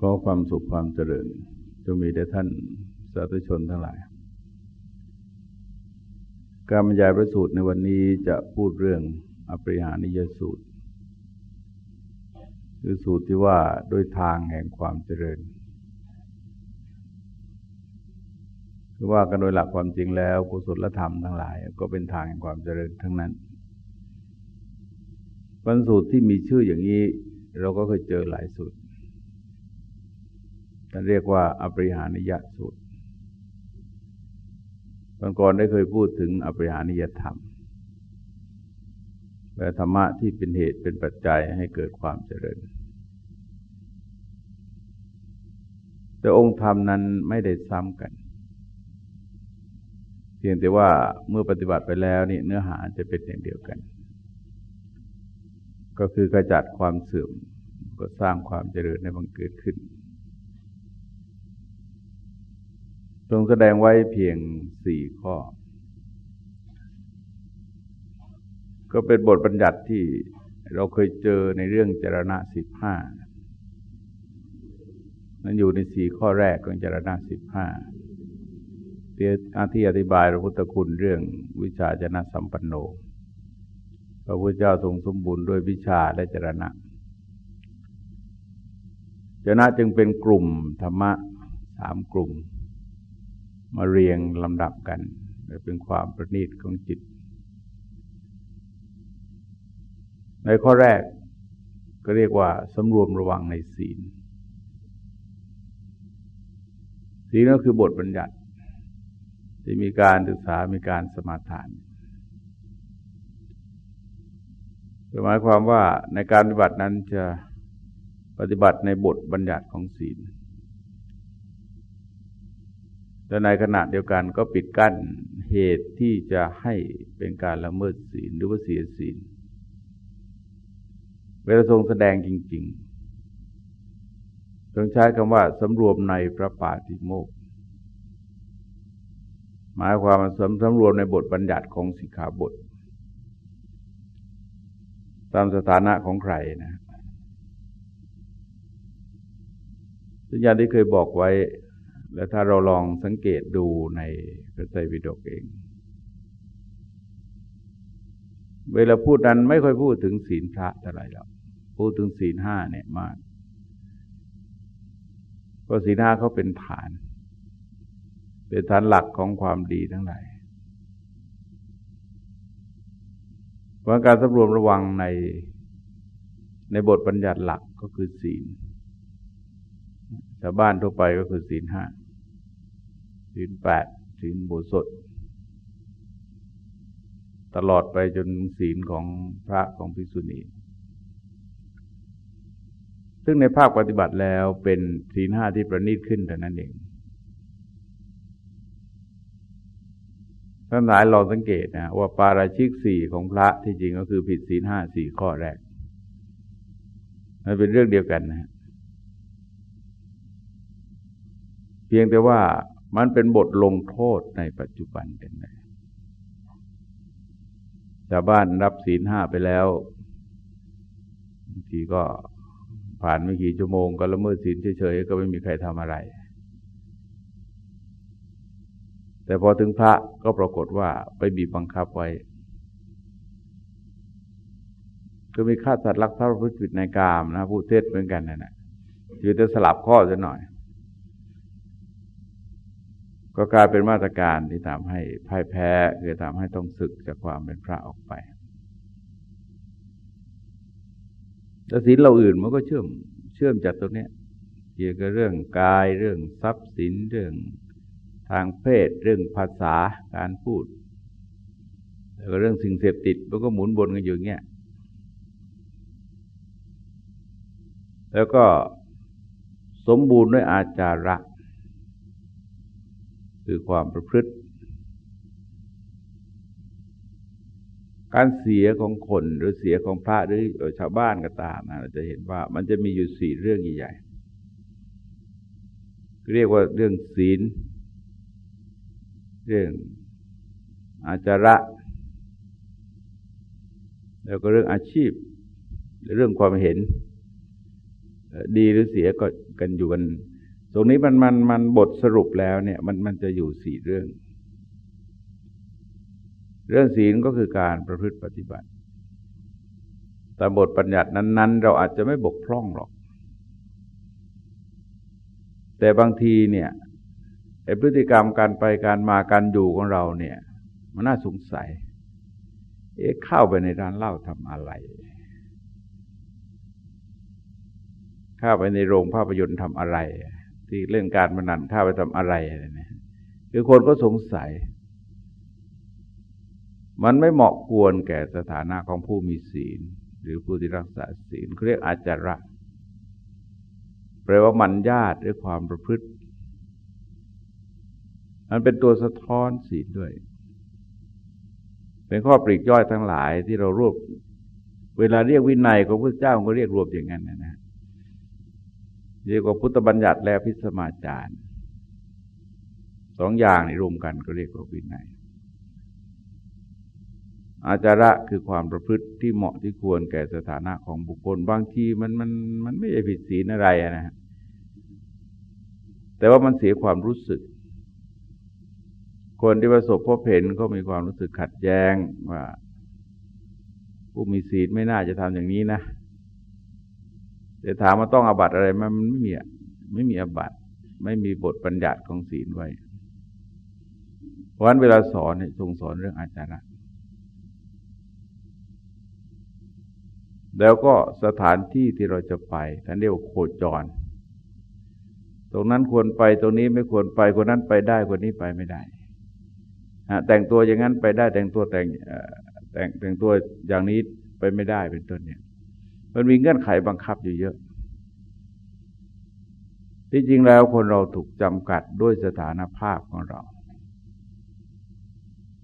ขอความสุขความเจริญจะมีแด่ท่านสาธุชนทั้งหลาย การบรรยายพระสูตรในวันนี้จะพูดเรื่องอปริหานิยสูตร คือสูตรที่ว่าด้วยทางแห่งความเจริญคือว่ากันโดยหลักความจริงแล้วกุศลธรรมทั้งหลาย ก็เป็นทางแห่งความเจริญทั้งนั้นวันสูตรที่มีชื่ออย่างนี้ เราก็เคยเจอหลายสูตร ท่านเรียกว่าอปริหานิยสูตรตอนก่อนได้เคยพูดถึงอปริหานิยธรรมแปลธรรมะที่เป็นเหตุเป็นปัจจัยให้เกิดความเจริญ แต่องค์ธรรมนั้นไม่ได้ซ้ำกัน เพียงแต่ว่าเมื่อปฏิบัติไปแล้วนี่เนื้อหาจะเป็นอย่างเดียวกัน ก็คือกระจัดความเสื่อมก็สร้างความเจริญในบังเกิดขึ้น ทรงแสดงไว้เพียงสี่ข้อ ก็เป็นบทบัญญัติที่เราเคยเจอในเรื่องจรณะสิบห้านั้นอยู่ในสี่ข้อแรกของจรณะสิบห้าที่อธิบายพระพุทธคุณเรื่องวิชาจนะสัมปันโน พระพุทธเจ้าทรงสมบูรณ์ด้วยวิชาและจรณะจนะจึงเป็นกลุ่มธรรมะสามกลุ่ม มาเรียงลำดับกันเป็นความประณีตของจิต ในข้อแรกก็เรียกว่าสำรวมระวังในศีล ศีลก็คือบทบัญญัติ ที่มีการศึกษา มีการสมาทานหมายความว่าในการปฏิบัตินั้นจะปฏิบัติในบทบัญญัติของศีล แต่ในขณะเดียวกันก็ปิดกั้นเหตุที่จะให้เป็นการละเมิดศีลหรือว่าเสียศีล เวลาทรงแสดงจริงๆต้องใช้คำว่าสำรวมในพระปาติโมกหมายความว่าสำสำรวมในบทบัญญัติของสิกขาบท ตามสถานะของใครนะสัญญาที่เคยบอกไว้ แล้วถ้าเราลองสังเกตดูในพระไตรปิฎกเอง เวลาพูดนั้นไม่ค่อยพูดถึงศีลพระเท่าไหร่หรอกพูดถึงศีลห้าเนี่ยมากเพราะศีลห้าเขาเป็นฐาน เป็นฐานหลักของความดีทั้งหลายเพราะการสำรวมระวังในในบทบัญญัติหลักก็คือศีลชาวบ้านทั่วไปก็คือศีลห้า ศีลแปดศีลบุสดตลอดไปจนศีลของพระของภิกษุณี ซึ่งในภาคปฏิบัติแล้วเป็นศีลห้าที่ประณีตขึ้นแต่นั้นเอง ท่านหลายลองสังเกตนะว่าปาราชิกสี่ของพระที่จริงก็คือผิดศีลห้าสี่ข้อแรก มันเป็นเรื่องเดียวกันนะ เพียงแต่ว่า มันเป็นบทลงโทษในปัจจุบันกันเลยชาวบ้านรับศีลห้าไปแล้วบางทีก็ผ่านไม่กี่ชั่วโมงก็ละเมิดศีลเฉยๆก็ไม่มีใครทำอะไร แต่พอถึงพระก็ปรากฏว่าไปบีบบังคับไว้ก็มีฆ่าสัตว์รักทรัพย์พฤติผิดในกามนะผู้เทศเหมือนกันนะนะอยู่แต่สลับข้อจะหน่อย ก็กลายเป็นมาตรการที่ทำให้พ่ายแพ้คือทำให้ต้องศึกจากความเป็นพระออกไปแต่ศีลเราอื่นมันก็เชื่อมเชื่อมจากตรงนี้เกี่ยวกับเรื่องกายเรื่องทรัพย์สินเรื่องทางเพศเรื่องภาษาการพูดแล้วก็เรื่องสิ่งเสพติดมันก็หมุนบนกันอยู่เงี้ยแล้วก็สมบูรณ์ด้วยอาจาระ คือความประพฤติ การเสียของคนหรือเสียของพระหรือชาวบ้านก็ตามนะเราจะเห็นว่ามันจะมีอยู่สี่เรื่องใหญ่ๆเรียกว่าเรื่องศีล เรื่องอาจาระ แล้วก็เรื่องอาชีพ เรื่องความเห็น ดีหรือเสียก็กันอยู่กัน ตรงนี้มันมันมันบทสรุปแล้วเนี่ยมันมันจะอยู่สี่เรื่อง เรื่องศีลก็คือการประพฤติปฏิบัติ แต่บทปัญญัตินั้น ๆ เราอาจจะไม่บกพร่องหรอก แต่บางทีเนี่ยไอพฤติกรรมการไปการมาการอยู่ของเราเนี่ย มันน่าสงสัย เอ๊ะเข้าไปในร้านเหล้าทำอะไรเข้าไปในโรงภาพยนตร์ทำอะไร ที่เล่นการพนันข้าไปทำอะไรเนี่ยคือคนก็สงสัย มันไม่เหมาะควรแก่สถานะของผู้มีศีล หรือผู้ที่รักษาศีลเขาเรียกอาจาระแปลว่ามันญาติด้วยความประพฤติ มันเป็นตัวสะท้อนศีลด้วย เป็นข้อปรีกย่อยทั้งหลายที่เรารวบ เวลาเรียกวินัยของพระเจ้าก็เรียกรวบอย่างนั้นนะนะ เรียกว่าพุทธบัญญัติและพิสมาจารย์สองอย่างในรวมกันก็เรียกว่าวินัยอาจาระคือความประพฤติที่เหมาะที่ควรแก่สถานะของบุคคลบางทีมันมันมันไม่ใช่ผิดศีลอะไรนะฮะแต่ว่ามันเสียความรู้สึก คนที่ประสบพบเห็นก็มีความรู้สึกขัดแย้งว่า ผู้มีศีลไม่น่าจะทำอย่างนี้นะ แต่ถามว่าต้องอาบัตอะไรมันไม่มีไม่มีอาบัตไม่มีบทบัญญัติของศีลไว้เพราะฉะนั้นเวลาสอนเนี่ยทรงสอนเรื่องอาจาระแล้วก็สถานที่ที่เราจะไปท่านเรียกว่าโคจร ตรงนั้นควรไปตรงนี้ไม่ควรไปคนนั้นไปได้คนนี้ไปไม่ได้แต่งตัวอย่างนั้นไปได้แต่งตัวแต่งแต่งแต่งตัวอย่างนี้ไปไม่ได้เป็นต้นเนี่ย มันมีเงื่อนไขบังคับอยู่เยอะ ที่จริงแล้วคนเราถูกจำกัดด้วยสถานภาพของเรา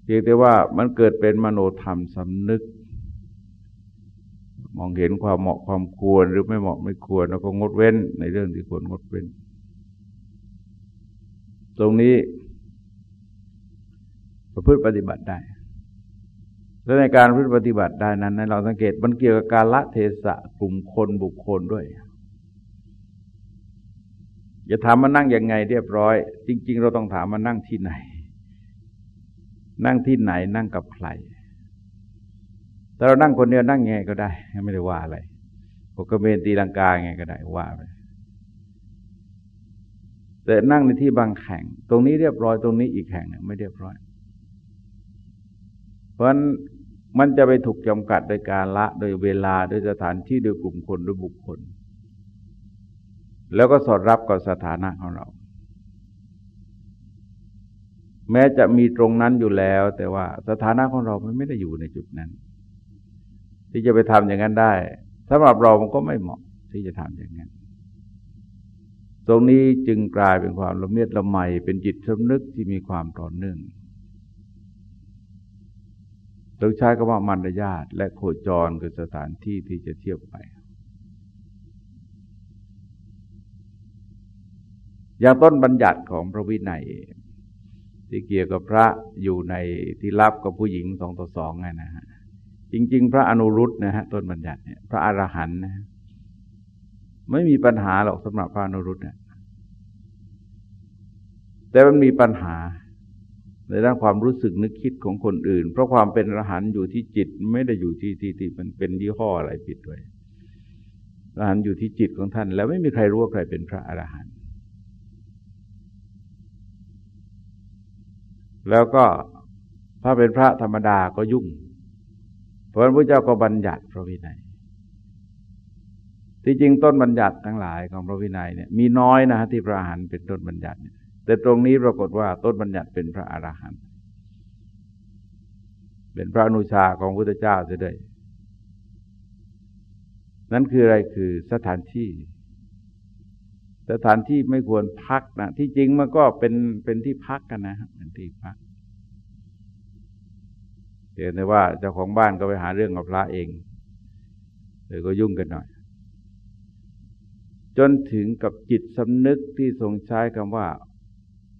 เพียงแต่ว่ามันเกิดเป็นมโนธรรมสำนึก มองเห็นความเหมาะความควรหรือไม่เหมาะไม่ควร แล้วก็งดเว้นในเรื่องที่ควรงดเว้น ตรงนี้ประพฤติปฏิบัติได้ และในการพฤติปฏิบัติได้นั้นเราสังเกตมันเกี่ยวกับการละเทศะกลุ่มคนบุคคลด้วยอย่าถามมานั่งยังไงเรียบร้อย จริง ๆ เราต้องถามมานั่งที่ไหน นั่งที่ไหนนั่งกับใครแต่เรานั่งคนเดียวนั่งไงก็ได้ ไม่ได้ว่าอะไรปกเมนตีลังกาไงก็ได้ว่าไปแต่นั่งในที่บางแห่ง ตรงนี้เรียบร้อยตรงนี้อีกแห่งไม่เรียบร้อย เพราะฉะนั้น มันจะไปถูกจำกัดโดยการละ โดยเวลา โดยสถานที่โดยกลุ่มคนโดยบุคคล แล้วก็สอดรับกับสถานะของเรา แม้จะมีตรงนั้นอยู่แล้ว แต่ว่าสถานะของเรามันไม่ได้อยู่ในจุดนั้น ที่จะไปทำอย่างนั้นได้สำหรับเรามันก็ไม่เหมาะที่จะทำอย่างนั้น ตรงนี้จึงกลายเป็นความละเมียดละไมเป็นจิตสำนึกที่มีความต่อเนื่อง ต้องใช้คำว่ามารยาทและโคจรคือสถานที่ที่จะเทียวไป อย่างต้นบัญญัติของพระวินัย ที่เกี่ยวกับพระอยู่ในที่รับกับผู้หญิงสองต่อสองไงนะฮะจริง ๆ พระอนุรุตนะฮะต้นบัญญัติเนี่ยพระอรหันต์นะไม่มีปัญหาหรอกสำหรับพระอนุรุตนี่ยแต่มันมีปัญหา ในด้านความรู้สึกนึกคิดของคนอื่น เพราะความเป็นอรหันต์อยู่ที่จิตไม่ได้อยู่ที่ที่ที่มันเป็นยี่ห้ออะไรผิดด้วยอรหันต์อยู่ที่จิตของท่าน แล้วไม่มีใครรู้ว่าใครเป็นพระอรหันต์แล้วก็ถ้าเป็นพระธรรมดาก็ยุ่ง เพราะพระเจ้าก็บัญญัติพระวินัย ที่จริงต้นบัญญัติทั้งหลายของพระวินัยเนี่ยมีน้อยนะที่พระอรหันต์เป็นต้นบัญญัติเนี่ย แต่ตรงนี้ปรากฏว่าต้นบัญญัติเป็นพระอรหันต์เป็นพระอนุชาของพุทธเจ้าเสียด้วยนั่นคืออะไรคือสถานที่ สถานที่ไม่ควรพักนะที่จริงมันก็เป็นเป็นที่พักกันนะครับเป็นที่พักเห็นได้ว่าเจ้าของบ้านก็ไปหาเรื่องกับพระเองเลยก็ยุ่งกันหน่อย จนถึงกับจิตสำนึกที่ทรงใช้คำว่า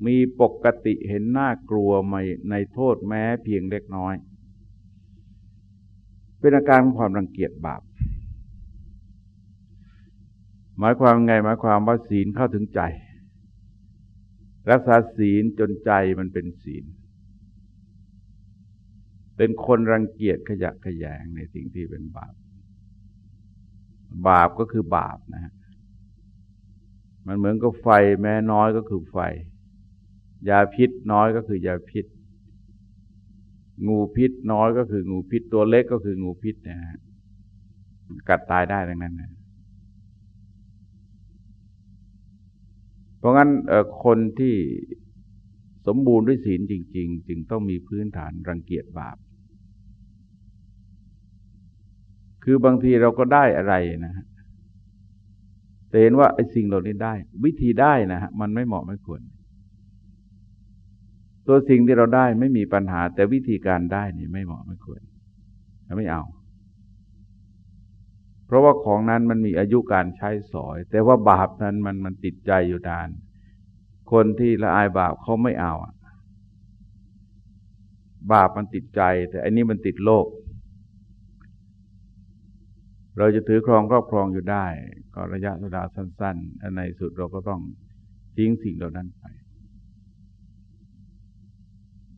มีปกติเห็นหน้ากลัวไม่ในโทษแม้เพียงเล็กน้อย เป็นอาการของความรังเกียจบาป หมายความไงหมายความว่าศีลเข้าถึงใจ รักษาศีลจนใจมันเป็นศีล เป็นคนรังเกียจขยะขยงในสิ่งที่เป็นบาป บาปก็คือบาปนะฮะมันเหมือนกับไฟแม้น้อยก็คือไฟ ยาพิษน้อยก็คือยาพิษ งูพิษน้อยก็คืองูพิษตัวเล็กก็คืองูพิษนะฮะกัดตายได้ดังนั้นนะเพราะงั้นคนที่สมบูรณ์ด้วยศีลจริง ๆ จึงต้องมีพื้นฐานรังเกียจบาป คือบางทีเราก็ได้อะไรนะฮะแต่เห็นว่าไอ้สิ่งเหล่านี้ได้ วิธีได้นะฮะมันไม่เหมาะไม่ควร ตัวสิ่งที่เราได้ไม่มีปัญหา แต่วิธีการได้นี่ไม่เหมาะไม่ควรไม่เอา เพราะว่าของนั้นมันมีอายุการใช้สอย แต่ว่าบาปนั้นมันมันติดใจอยู่ดาน คนที่ละอายบาปเขาไม่เอาบาปมันติดใจ แต่อันนี้มันติดโลก เราจะถือครองครอบครองอยู่ได้ ก็ระยะเวลาสั้น ๆ ในสุดเราก็ต้องทิ้งสิ่งเหล่านั้นไป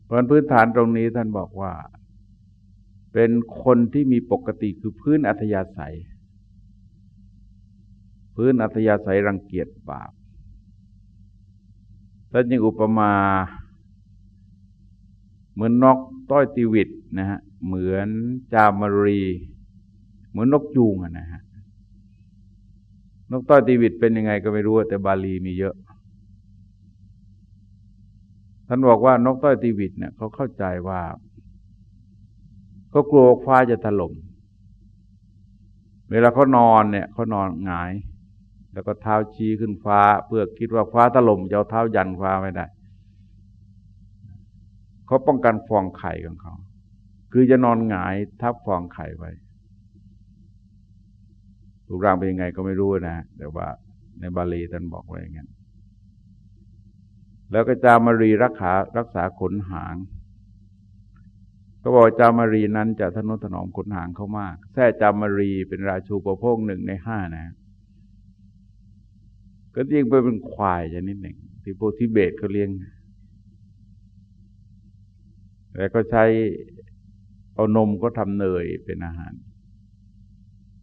เพราะพื้นฐานตรงนี้ท่านบอกว่า เป็นคนที่มีปกติคือพื้นอัธยาศัย พื้นอัธยาศัยรังเกียจบาปท่านยังอุปมา เหมือนนกต้อยติวิตนะฮะเหมือนจามรี เหมือนนกยูงนะฮะนกต้อยตีวิตเป็นยังไงก็ไม่รู้แต่บาลีมีเยอะ ท่านบอกว่านกต้อยตีวิตเนี่ยเขาเข้าใจว่าเขากลัวฟ้าจะถล่มเวลาเขานอนเนี่ยเขานอนหงาย แล้วก็เท้าชี้ขึ้นฟ้า เพื่อคิดว่าฟ้าถล่มจะเอาเท้ายันฟ้าไม่ได้เขาป้องกันฟองไข่ของเขา คือจะนอนหงายทับฟองไข่ไว้รูปร่างเป็นยังไงก็ไม่รู้นะแต่ว่าในบาลีท่านบอกไว้อย่างนั้น แล้วก็จามารีรักษารักษาขนหาง ก็บอกจามารีนั้นจะทนุถนอมขนหางเขามาก แท้จามารีเป็นราชูประโภคหนึ่งในห้านะ ก็เลี้ยงไปเป็นควายชนิดหนึ่ง ที่พวกทิเบตเขาเลี้ยง แล้วก็ใช้เอานมก็ทำเนยเป็นอาหาร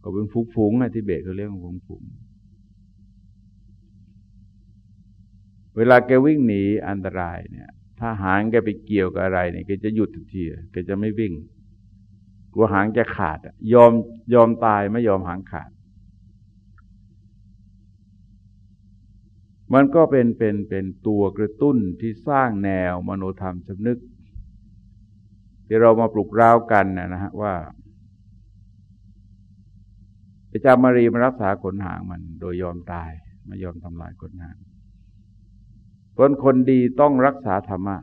ก็เป็นฝูงๆนะที่เบตเขาเรียกว่าฝูงๆ เวลาแกวิ่งหนีอันตรายเนี่ย ถ้าหางแกไปเกี่ยวกับอะไรเนี่ยแกจะหยุดทันทีแกจะไม่วิ่ง กลัวหางจะขาดยอมยอมตายไม่ยอมหางขาด มันก็เป็นเป็นเป็นตัวกระตุ้นที่สร้างแนวมโนธรรมสำนึก ที่เรามาปลุกร้าวกันนะฮะว่าพระเจ้ามารีมารักษาขนหางมัน โดยยอมตายไม่ยอมทำลายขนหาง คนคนดีต้องรักษาธรรมะ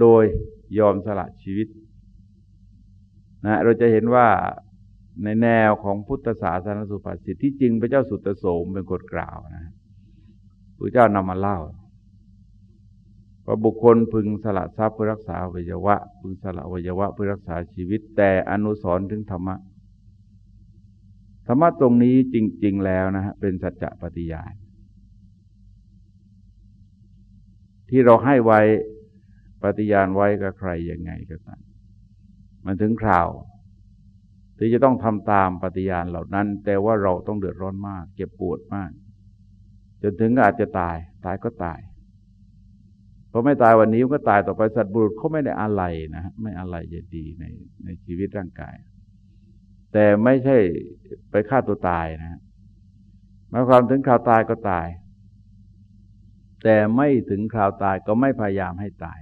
โดยยอมสละชีวิตนะเราจะเห็นว่าในแนวของพุทธศาสนสุภาษิตที่จริงพระเจ้าสุตโสมเป็นคนกล่าวนะพระเจ้านำมาเล่าว่าบุคคลพึงสละทรัพย์เพื่อรักษาอวัยวะ พึงสละอวัยวะเพื่อรักษาชีวิต แต่อนุสรถึงธรรมะ ธรรมะตรงนี้จริง ๆ แล้วนะฮะเป็นสัจจะปฏิญาณ ที่เราให้ไว้ปฏิญาณไว้กับใครยังไงก็ตามมันถึงคราว ที่จะต้องทำตามปฏิญาณเหล่านั้น แต่ว่าเราต้องเดือดร้อนมาก เจ็บปวดมากจนถึงอาจจะตาย ตายก็ตายพอไม่ตายวันนี้ก็ตายต่อไปสัตว์บุรุษเขาไม่ได้อะไรนะไม่อะไรจะดีในในชีวิตร่างกาย แต่ไม่ใช่ไปฆ่าตัวตายนะหมายความถึงคราวตายก็ตาย แต่ไม่ถึงคราวตายก็ไม่พยายามให้ตาย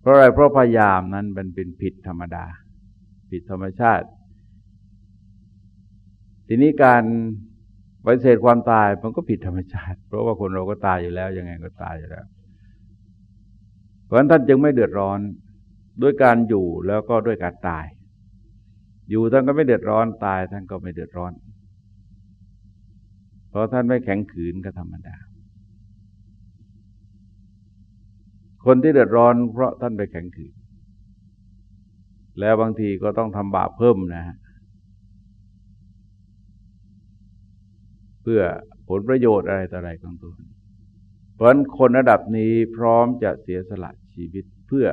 เพราะอะไรเพราะพยายามนั้นมันเป็นผิดธรรมดา ผิดธรรมชาติ ทีนี้การปฏิเสธความตายมันก็ผิดธรรมชาติ เพราะว่าคนเราก็ตายอยู่แล้วยังไงก็ตายอยู่แล้ว เพราะฉะนั้นท่านจึงไม่เดือดร้อนด้วยการอยู่แล้วก็ด้วยการตาย อยู่ท่านก็ไม่เดือดร้อนตายท่านก็ไม่เดือดร้อน เพราะท่านไม่แข็งขืนก็ธรรมดา คนที่เดือดร้อนเพราะท่านไปแข็งขืน แล้วบางทีก็ต้องทำบาปเพิ่มนะฮะเพื่อผลประโยชน์อะไรต่ออะไรของตัวเพราะฉะนั้นคนระดับนี้พร้อมจะเสียสละชีวิตเพื่อ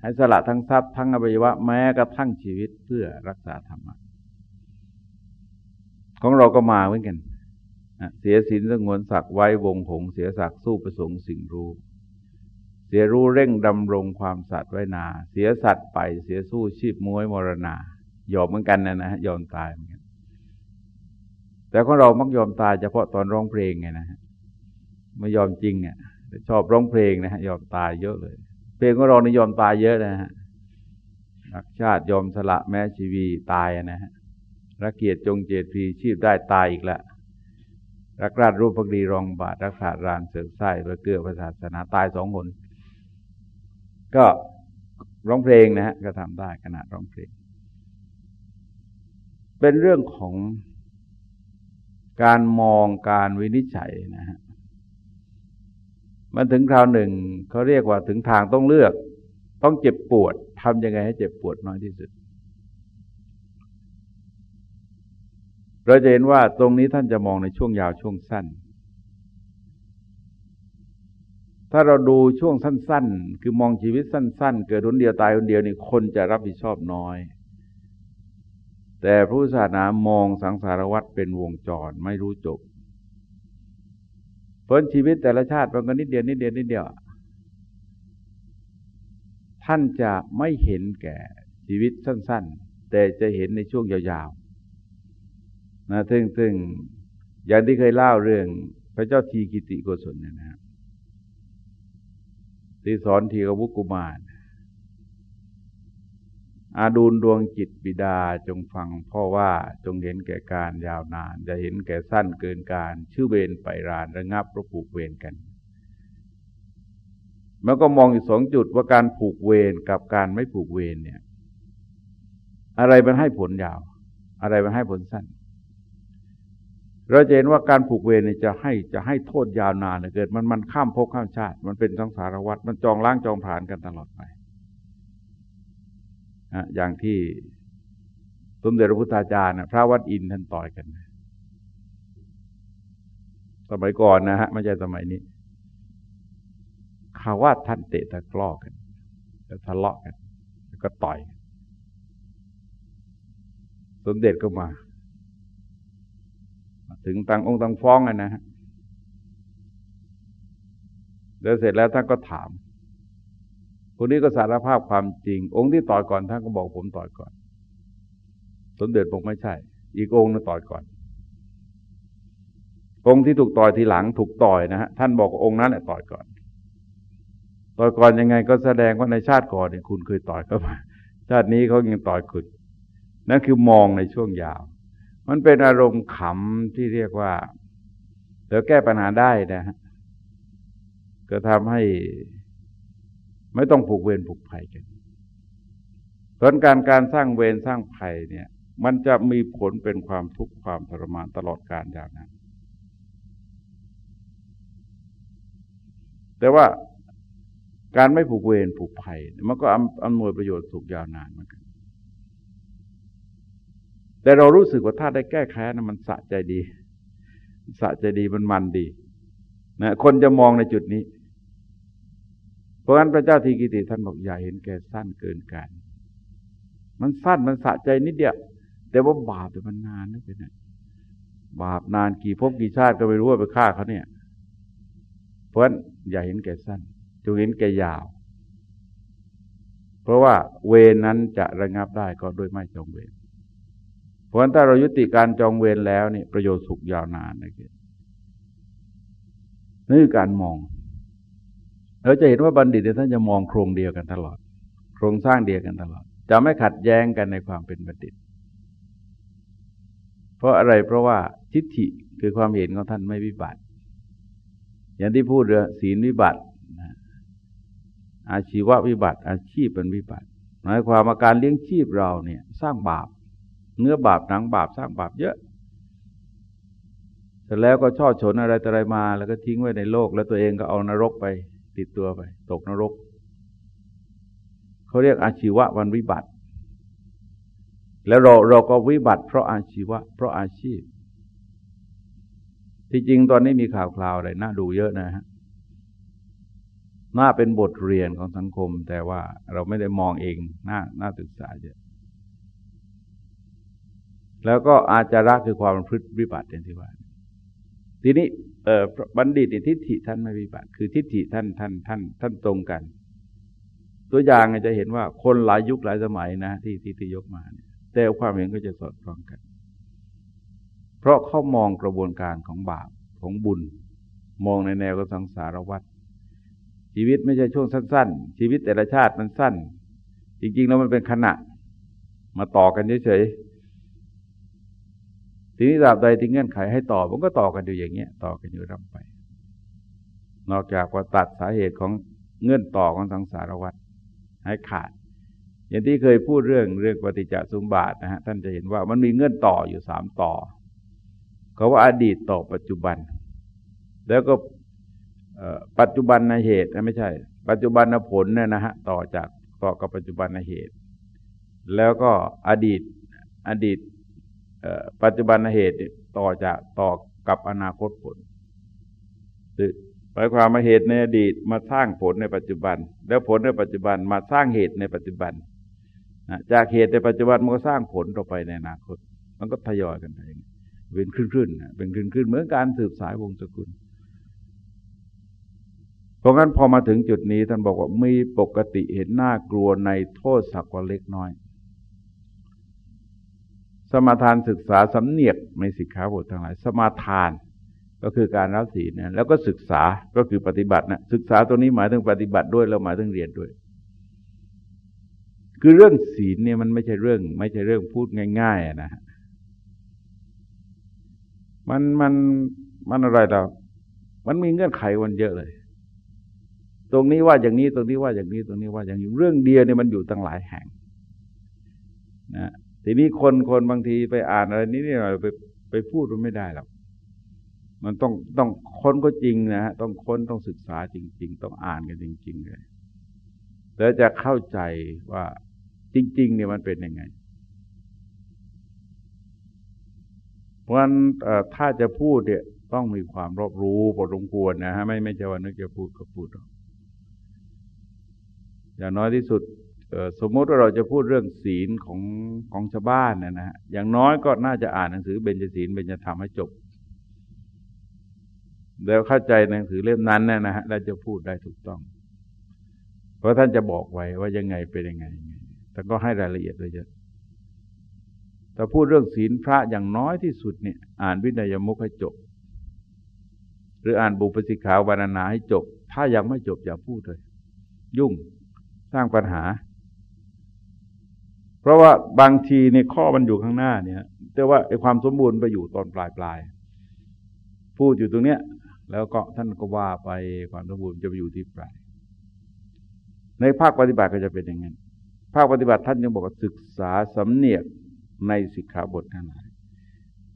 ให้สละทั้งทรัพย์ทั้งอวัยวะแม้กระทั่งชีวิตเพื่อรักษาธรรมะของเราก็มาเหมือนกัน เสียสินสงวนศักดิ์ไว้วงหงเสียศักดิ์สู้ประสงค์สิ่งรู้ เสียรู้เร่งดำรงความสัตว์ไว้นา เสียสัตว์ไปเสียสู้ชีพมวยมรณา ยอมเหมือนกันนะนะยอมตายเหมือนกันแต่ของเรามักยอมตายเฉพาะตอนร้องเพลงไงนะฮะไม่ยอมจริงอะชอบร้องเพลงนะฮะยอมตายเยอะเลย เพลงของเรานี่ยอมตายเยอะนะฮะรักชาติยอมสละแม้ชีวีตายนะฮะรักเกียรติจงเจตพีชีพได้ตายอีกแล้ว รักราชรูปพักดีรองบาทรักษารานเสริมไส้เพื่อเกื้อพระศาสนาตายสองคน ก็ร้องเพลงนะฮะก็ทำได้ขนาดร้องเพลง เป็นเรื่องของการมองการวินิจฉัยนะฮะมันถึงคราวหนึ่งเขาเรียกว่าถึงทางต้องเลือก ต้องเจ็บปวดทำยังไงให้เจ็บปวดน้อยที่สุด เราจะเห็นว่าตรงนี้ท่านจะมองในช่วงยาวช่วงสั้น ถ้าเราดูช่วงสั้น ๆ คือมองชีวิตสั้น ๆ เกิดคนเดียวตายคนเดียวนี่คนจะรับผิดชอบน้อย แต่พระศาสนามองสังสารวัฏเป็นวงจรไม่รู้จบเพราะชีวิตแต่ละชาติมันก็นิดเดียวนิดเดียวนิดเดียวท่านจะไม่เห็นแก่ชีวิตสั้น ๆ แต่จะเห็นในช่วงยาวๆ นะซึ่งซึ่งอย่างที่เคยเล่าเรื่องพระเจ้าทีกิติโกศลเนี่ยนะครับที่สอนทีกวุกุมาร อาดูลดวงจิตบิดาจงฟังพ่อว่าจงเห็นแก่การยาวนานจะเห็นแก่สั้นเกินการ ชื่อเวรไปรานระงับระผูกเวรกันมันก็มองอยู่สองจุดว่าการผูกเวรกับการไม่ผูกเวรเนี่ย อะไรมันให้ผลยาว อะไรมันให้ผลสั้น เราจะเห็นว่าการผูกเวรเนี่ยจะให้จะให้โทษยาวนานเกิด มันมันข้ามภพข้ามชาติ มันเป็นสังสารวัฏมันจองล้างจองผ่านกันตลอดไปนะอย่างที่สมเด็จพระพุทธาจารย์พระวัดอินท่านต่อยกัน สมัยก่อนนะฮะไม่ใช่สมัยนี้ข่าวว่าท่านเตะตะกล้อกันจะทะเลาะกัน แล้วก็ต่อย สมเด็จก็มา ถึงตังองค์ตังฟ้องนะฮะแล้วเสร็จแล้วท่านก็ถามคนนี้ก็สารภาพความจริง องค์ที่ต่อยก่อนท่านก็บอกผมต่อยก่อน สมเด็จบอกไม่ใช่ อีกองค์นึงต่อยก่อน องค์ที่ถูกต่อยทีหลังถูกต่อยนะฮะท่านบอกองค์นั้นแหละต่อยก่อน ต่อยก่อนยังไงก็แสดงว่าในชาติก่อนเนี่ยคุณเคยต่อยเข้ามา ชาตินี้เขายังต่อยคุณนั่นคือมองในช่วงยาว มันเป็นอารมณ์ขำที่เรียกว่าเดี๋ยวแก้ปัญหาได้นะฮะก็ทำให้ไม่ต้องผูกเวรผูกภัยกันผลการการสร้างเวรสร้างภัยเนี่ย มันจะมีผลเป็นความทุกข์ความทรมานตลอดกาลยาวนานแต่ว่าการไม่ผูกเวรผูกภัย มันก็อำนวยประโยชน์สุขยาวนานเหมือนกัน แต่เรารู้สึกว่าถ้าได้แก้แค้นมันสะใจดี สะใจดีมันมันดีนะคนจะมองในจุดนี้ เพราะฉะนั้นพระเจ้าทีกิติท่านบอกอย่าเห็นแก่สั้นเกินการมันสั้นมันสะใจนิดเดียว แต่ว่าบาปแต่มันนานนะเป็นไงบาปนานกี่ภพกี่ชาติก็ไม่รู้ว่าไปฆ่าเขาเนี่ย เพราะฉะนั้นอย่าเห็นแก่สั้นจงเห็นแก่ยาว เพราะว่าเวนั้นจะระงับได้ก็ด้วยไม่จงเวร ราะฉะนั้นถ้าเรายุติการจองเวรแล้วนี่ประโยชน์สุขยาวนานนะครนี่คือการมอง เราจะเห็นว่าบัณฑิตท่านจะมองโครงเดียวกันตลอด โครงสร้างเดียวกันตลอด จะไม่ขัดแย้งกันในความเป็นบัณฑิต เพราะอะไรเพราะว่าทิฏฐิคือความเห็นของท่านไม่วิบัติ อย่างที่พูดเรื่องศีลวิบัติอาชีววิบัติ อาชีพเป็นวิบัติหมายความว่าการเลี้ยงชีพเราเนี่ย สร้างบาป เนื้อบาปหนังบาปสร้างบาปเยอะเสร็จแล้วก็ช่อฉนอะไรต่ออะไรมา แล้วก็ทิ้งไว้ในโลก แล้วตัวเองก็เอานรกไป ติดตัวไป ตกนรกเขาเรียกอาชีวะวันวิบัติ แล้วเราเราก็วิบัติ เพราะอาชีวะ เพราะอาชีพ ที่จริงตอนนี้มีข่าวคราวอะไรน่าดูเยอะนะฮะน่าเป็นบทเรียนของสังคม แต่ว่าเราไม่ได้มองเองน่าน่าศึกษาเยอะ แล้วก็อาจจะรักคือความพฤติวิบัติอย่างที่ว่า ทีนี้บัณฑิตทิฏฐิท่านไม่วิบัติ คือทิฏฐิท่านท่านท่านท่านตรงกัน ตัวอย่างจะเห็นว่าคนหลายยุคหลายสมัยนะ ที่ที่ที่ยกมาเนี่ยแต่ความเห็นก็จะสอดคล้องกัน เพราะเขามองกระบวนการของบาปของบุญ มองในแนวของสังสารวัฏชีวิตไม่ใช่ช่วงสั้น ๆ ชีวิตแต่ละชาติมันสั้น จริงๆแล้วมันเป็นขณะ มาต่อกันเฉยๆ ทีนี้ตราบใดที่เงื่อนไขให้ต่อมันก็ต่อกันอยู่อย่างเงี้ยต่อกันอยู่ร่ำไป นอกจากว่าตัดสาเหตุของเงื่อนต่อของสังสารวัฏให้ขาด อย่างที่เคยพูดเรื่องเรื่องปฏิจจสมบาทนะฮะท่านจะเห็นว่ามันมีเงื่อนต่ออยู่สามต่อเขาว่าอดีตต่อปัจจุบัน แล้วก็ปัจจุบันในเหตุไม่ใช่ ปัจจุบันผลเนี่ยนะฮะต่อจากต่อกับปัจจุบันในเหตุ แล้วก็อดีตอดีต ปัจจุบันเหตุต่อจากต่อกับอนาคตผลคือหมายความมาเหตุในอดีตมาสร้างผลในปัจจุบัน แล้วผลในปัจจุบันมาสร้างเหตุในปัจจุบันจากเหตุในปัจจุบันมันก็สร้างผลต่อไปในอนาคต มันก็ทยอยกันไปเป็นคลื่นๆเป็นคลื่นๆเหมือนการสืบสายวงศกุลเพราะงั้นพอมาถึงจุดนี้ท่านบอกว่ามีปกติเห็นหน้ากลัวในโทษสักว่าเล็กน้อย สมาทานศึกษาสำเนียกในสิกขาบททั้งหลาย สมาทานก็คือการรับศีลเนี่ยแล้วก็ศึกษาก็คือปฏิบัตินะศึกษาตัวนี้หมายถึงปฏิบัติด้วยแล้วหมายถึงเรียนด้วย คือเรื่องศีลเนี่ยมันไม่ใช่เรื่อง ไม่ใช่เรื่องพูดง่ายๆนะฮะมันมันมันอะไรเรามันมีเงื่อนไขวันเยอะเลย ตรงนี้ว่าอย่างนี้ตรงนี้ว่าอย่างนี้ตรงนี้ว่าอย่างนี้เรื่องเดียวเนี่ยมันอยู่ตั้งหลายแห่งนะ ทีนี้คนคนบางทีไปอ่านอะไรนี้นี่เราไปไปพูดมันไม่ได้หรอกมันต้องต้องค้นก็จริงนะฮะต้องค้นต้องศึกษาจริง ๆ ต้องอ่านกันจริง ๆ เลยแล้วจะเข้าใจว่าจริง ๆ เนี่ยมันเป็นยังไง เพราะฉะนั้นถ้าจะพูดเนี่ยต้องมีความรอบรู้พอสมควรนะฮะไม่ไม่ใช่ว่านึกจะพูดก็พูดหรอกอย่างน้อยที่สุด สมมติว่าเราจะพูดเรื่องศีลของของชาวบ้านนะนะอย่างน้อยก็น่าจะอ่านหนังสือเบญจศีลเบญจธรรมให้จบ แล้วเข้าใจหนังสือเล่มนั้นนะนะฮะเราจะพูดได้ถูกต้อง เพราะท่านจะบอกไว้ว่ายังไงเป็นยังไงแต่ก็ให้รายละเอียดเลยเยอะแต่พูดเรื่องศีลพระอย่างน้อยที่สุดเนี่ย อ่านวินัยมุขให้จบ หรืออ่านบุปสิกขาวรรณนาให้จบ ถ้ายังไม่จบอย่าพูดเลย ยุ่งสร้างปัญหา เพราะว่าบางทีในข้อมันอยู่ข้างหน้าเนี่ย แต่ว่าไอ้ความสมบูรณ์ไปอยู่ตอนปลายปลายพูดอยู่ตรงเนี้ย แล้วก็ท่านก็ว่าไปความสมบูรณ์จะไปอยู่ที่ปลาย ในภาคปฏิบัติก็จะเป็นอย่างนั้นภาคปฏิบัติท่านยังบอกว่าศึกษาสำเนียกในสิกขาบททั้งหลาย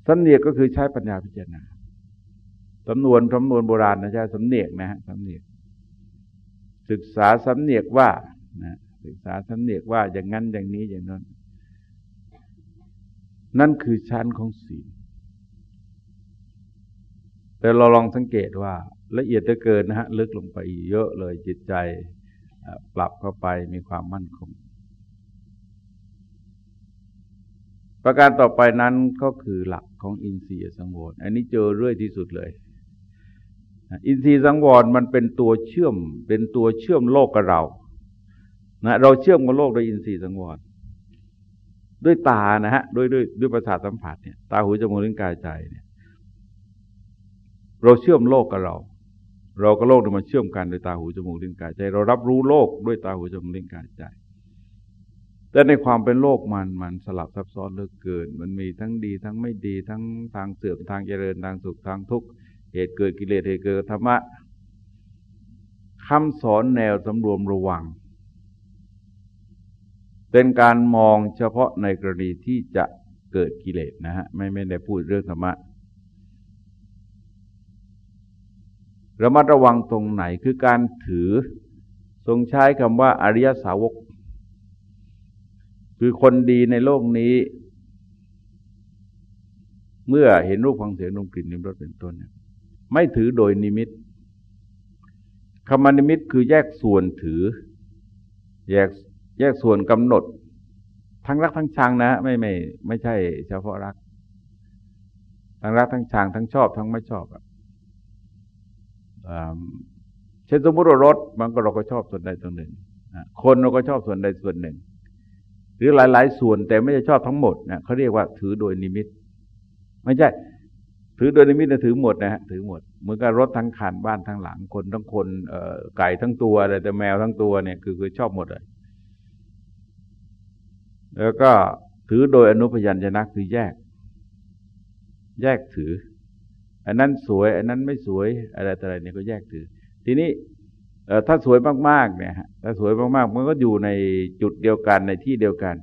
สำเนียกก็คือใช้ปัญญาพิจารณาสำนวนสำนวนโบราณนะใช่สำเนียกนะฮะสำเนียก ศึกษาสำเนียกว่านะ ศึกษาสำเนียกว่าอย่างนั้นอย่างนี้อย่างนั้น นั่นคือชั้นของศีล แต่เราลองสังเกตว่า ละเอียดจะเกินนะฮะ ลึกลงไปเยอะเลยจิตใจปรับเข้าไปมีความมั่นคง ประการต่อไปนั้นก็คือหลักของอินทรีย์สังวรอันนี้เจอเรื่อยที่สุดเลย อินทรีย์สังวรมันเป็นตัวเชื่อม เป็นตัวเชื่อมโลกกับเรา นะเราเชื่อมกับโลกโดยอินทรีย์สังวรด้วยตานะฮะด้วยด้วยด้วยประสาทสัมผัสเนี่ย ตาหูจมูกลิ้นกายใจเนี่ย เราเชื่อมโลกกับเรา เราก็โลกมันเชื่อมกันด้วยตาหูจมูกลิ้นกายใจ เรารับรู้โลกด้วยตาหูจมูกลิ้นกายใจ แต่ในความเป็นโลกมันมันสลับซับซ้อนเหลือเกิน มันมีทั้งดีทั้งไม่ดีทั้งทางเสื่อมทางเจริญทางสุขทางทุกข์เหตุเกิดกิเลสเหตุเกิดธรรมะคำสอนแนวสำรวมระวัง เป็นการมองเฉพาะในกรณีที่จะเกิดกิเลสนะฮะไม่ไม่ได้พูดเรื่องธรรมะระมัดระวังตรงไหนคือการถือทรงใช้คำว่าอริยสาวก คือคนดีในโลกนี้ เมื่อเห็นรูปฟังเสียงดมกลิ่นนิมรสเป็นต้นเนี่ยไม่ถือโดยนิมิตคำนิมิตคือแยกส่วนถือ แยก แยกส่วนกำหนด ทั้งรักทั้งชังนะ ไม่ไม่ ไม่ใช่ เฉพาะรัก ทั้งรักทั้งชังทั้งชอบ ทั้งไม่ชอบอะเช่นสมมติว่ารถมันก็เราก็ชอบส่วนใดส่วนหนึ่งคนเราก็ชอบส่วนใดส่วนหนึ่ง หรือหลาย ๆ ส่วนแต่ไม่ใช่ชอบทั้งหมดนะเขาเรียกว่าถือโดยนิมิต ไม่ใช่ ถือโดยนิมิตนะถือหมดนะฮะถือหมดเหมือนกับรถทั้งคันบ้านทั้งหลังคนทั้งคนไก่ทั้งตัวอะไรแต่แมวทั้งตัวเนี่ยคือคือชอบหมดเลย แล้วก็ถือโดยอนุพยัญชนะคือแยก แยกถือ อันนั้นสวย อันนั้นไม่สวย อะไรอะไรเนี่ยก็แยกถือ ทีนี้ถ้าสวยมากๆเนี่ยถ้าสวยมากๆมันก็อยู่ในจุดเดียวกันในที่เดียวกัน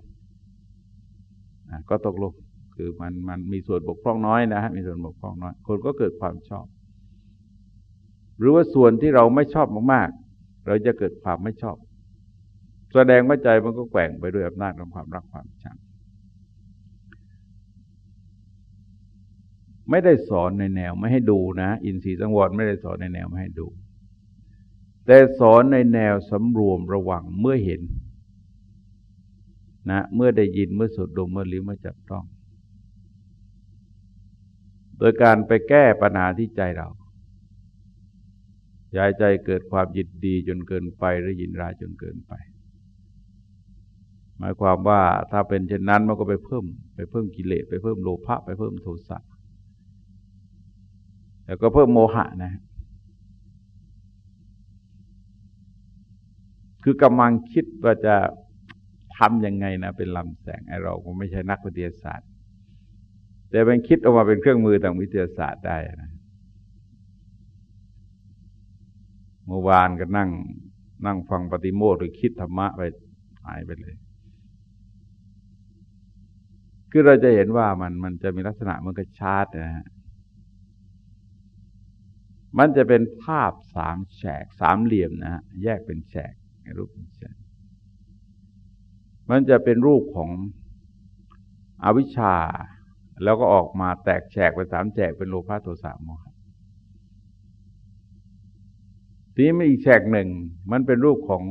ก็ตกลงคือมันมันมีส่วนบกพร่องน้อยนะฮะมีส่วนบกพร่องน้อย คนก็เกิดความชอบ หรือว่าส่วนที่เราไม่ชอบมากๆ เราจะเกิดความไม่ชอบ แสดงว่าใจมันก็แกว่งไปด้วยอำนาจของความรักความชังไม่ได้สอนในแนวไม่ให้ดูนะ อินทรีย์สังวรไม่ได้สอนในแนวไม่ให้ดู แต่สอนในแนวสำรวมระวังเมื่อเห็น นะ เมื่อได้ยินเมื่อสดดมเมื่อลิ้มเมื่อจับต้อง โดยการไปแก้ปัญหาที่ใจเราย้ายใจเกิดความยินดีจนเกินไปหรือยินร้ายจนเกินไป หมายความว่าถ้าเป็นเช่นนั้นมันก็ไปเพิ่ม ไปเพิ่มกิเลสไปเพิ่มโลภะไปเพิ่มโทสะแล้วก็เพิ่มโมหะนะ คือกำลังคิดว่าจะทำยังไงนะ เป็นลำแสงไอเราก็ไม่ใช่นักวิทยาศาสตร์ แต่เป็นคิดออกมาเป็นเครื่องมือทางวิทยาศาสตร์ได้นะเมื่อวานก็นั่ง นั่งฟังปฏิโมทหรือคิดธรรมะไปหายไปเลย คือเราจะเห็นว่ามันมันจะมีลักษณะมันก็ชาร์ตนะฮะมันจะเป็นภาพสามแฉกสามเหลี่ยมนะฮะแยกเป็นแฉกรูปเป็นิสัยมันจะเป็นรูปของอวิชชา แล้วก็ออกมาแตกแฉกเป็นสามแฉกเป็นโลภะโทสะโมหะทีนี้มีอีกแฉกหนึ่ง มันเป็นรูปของ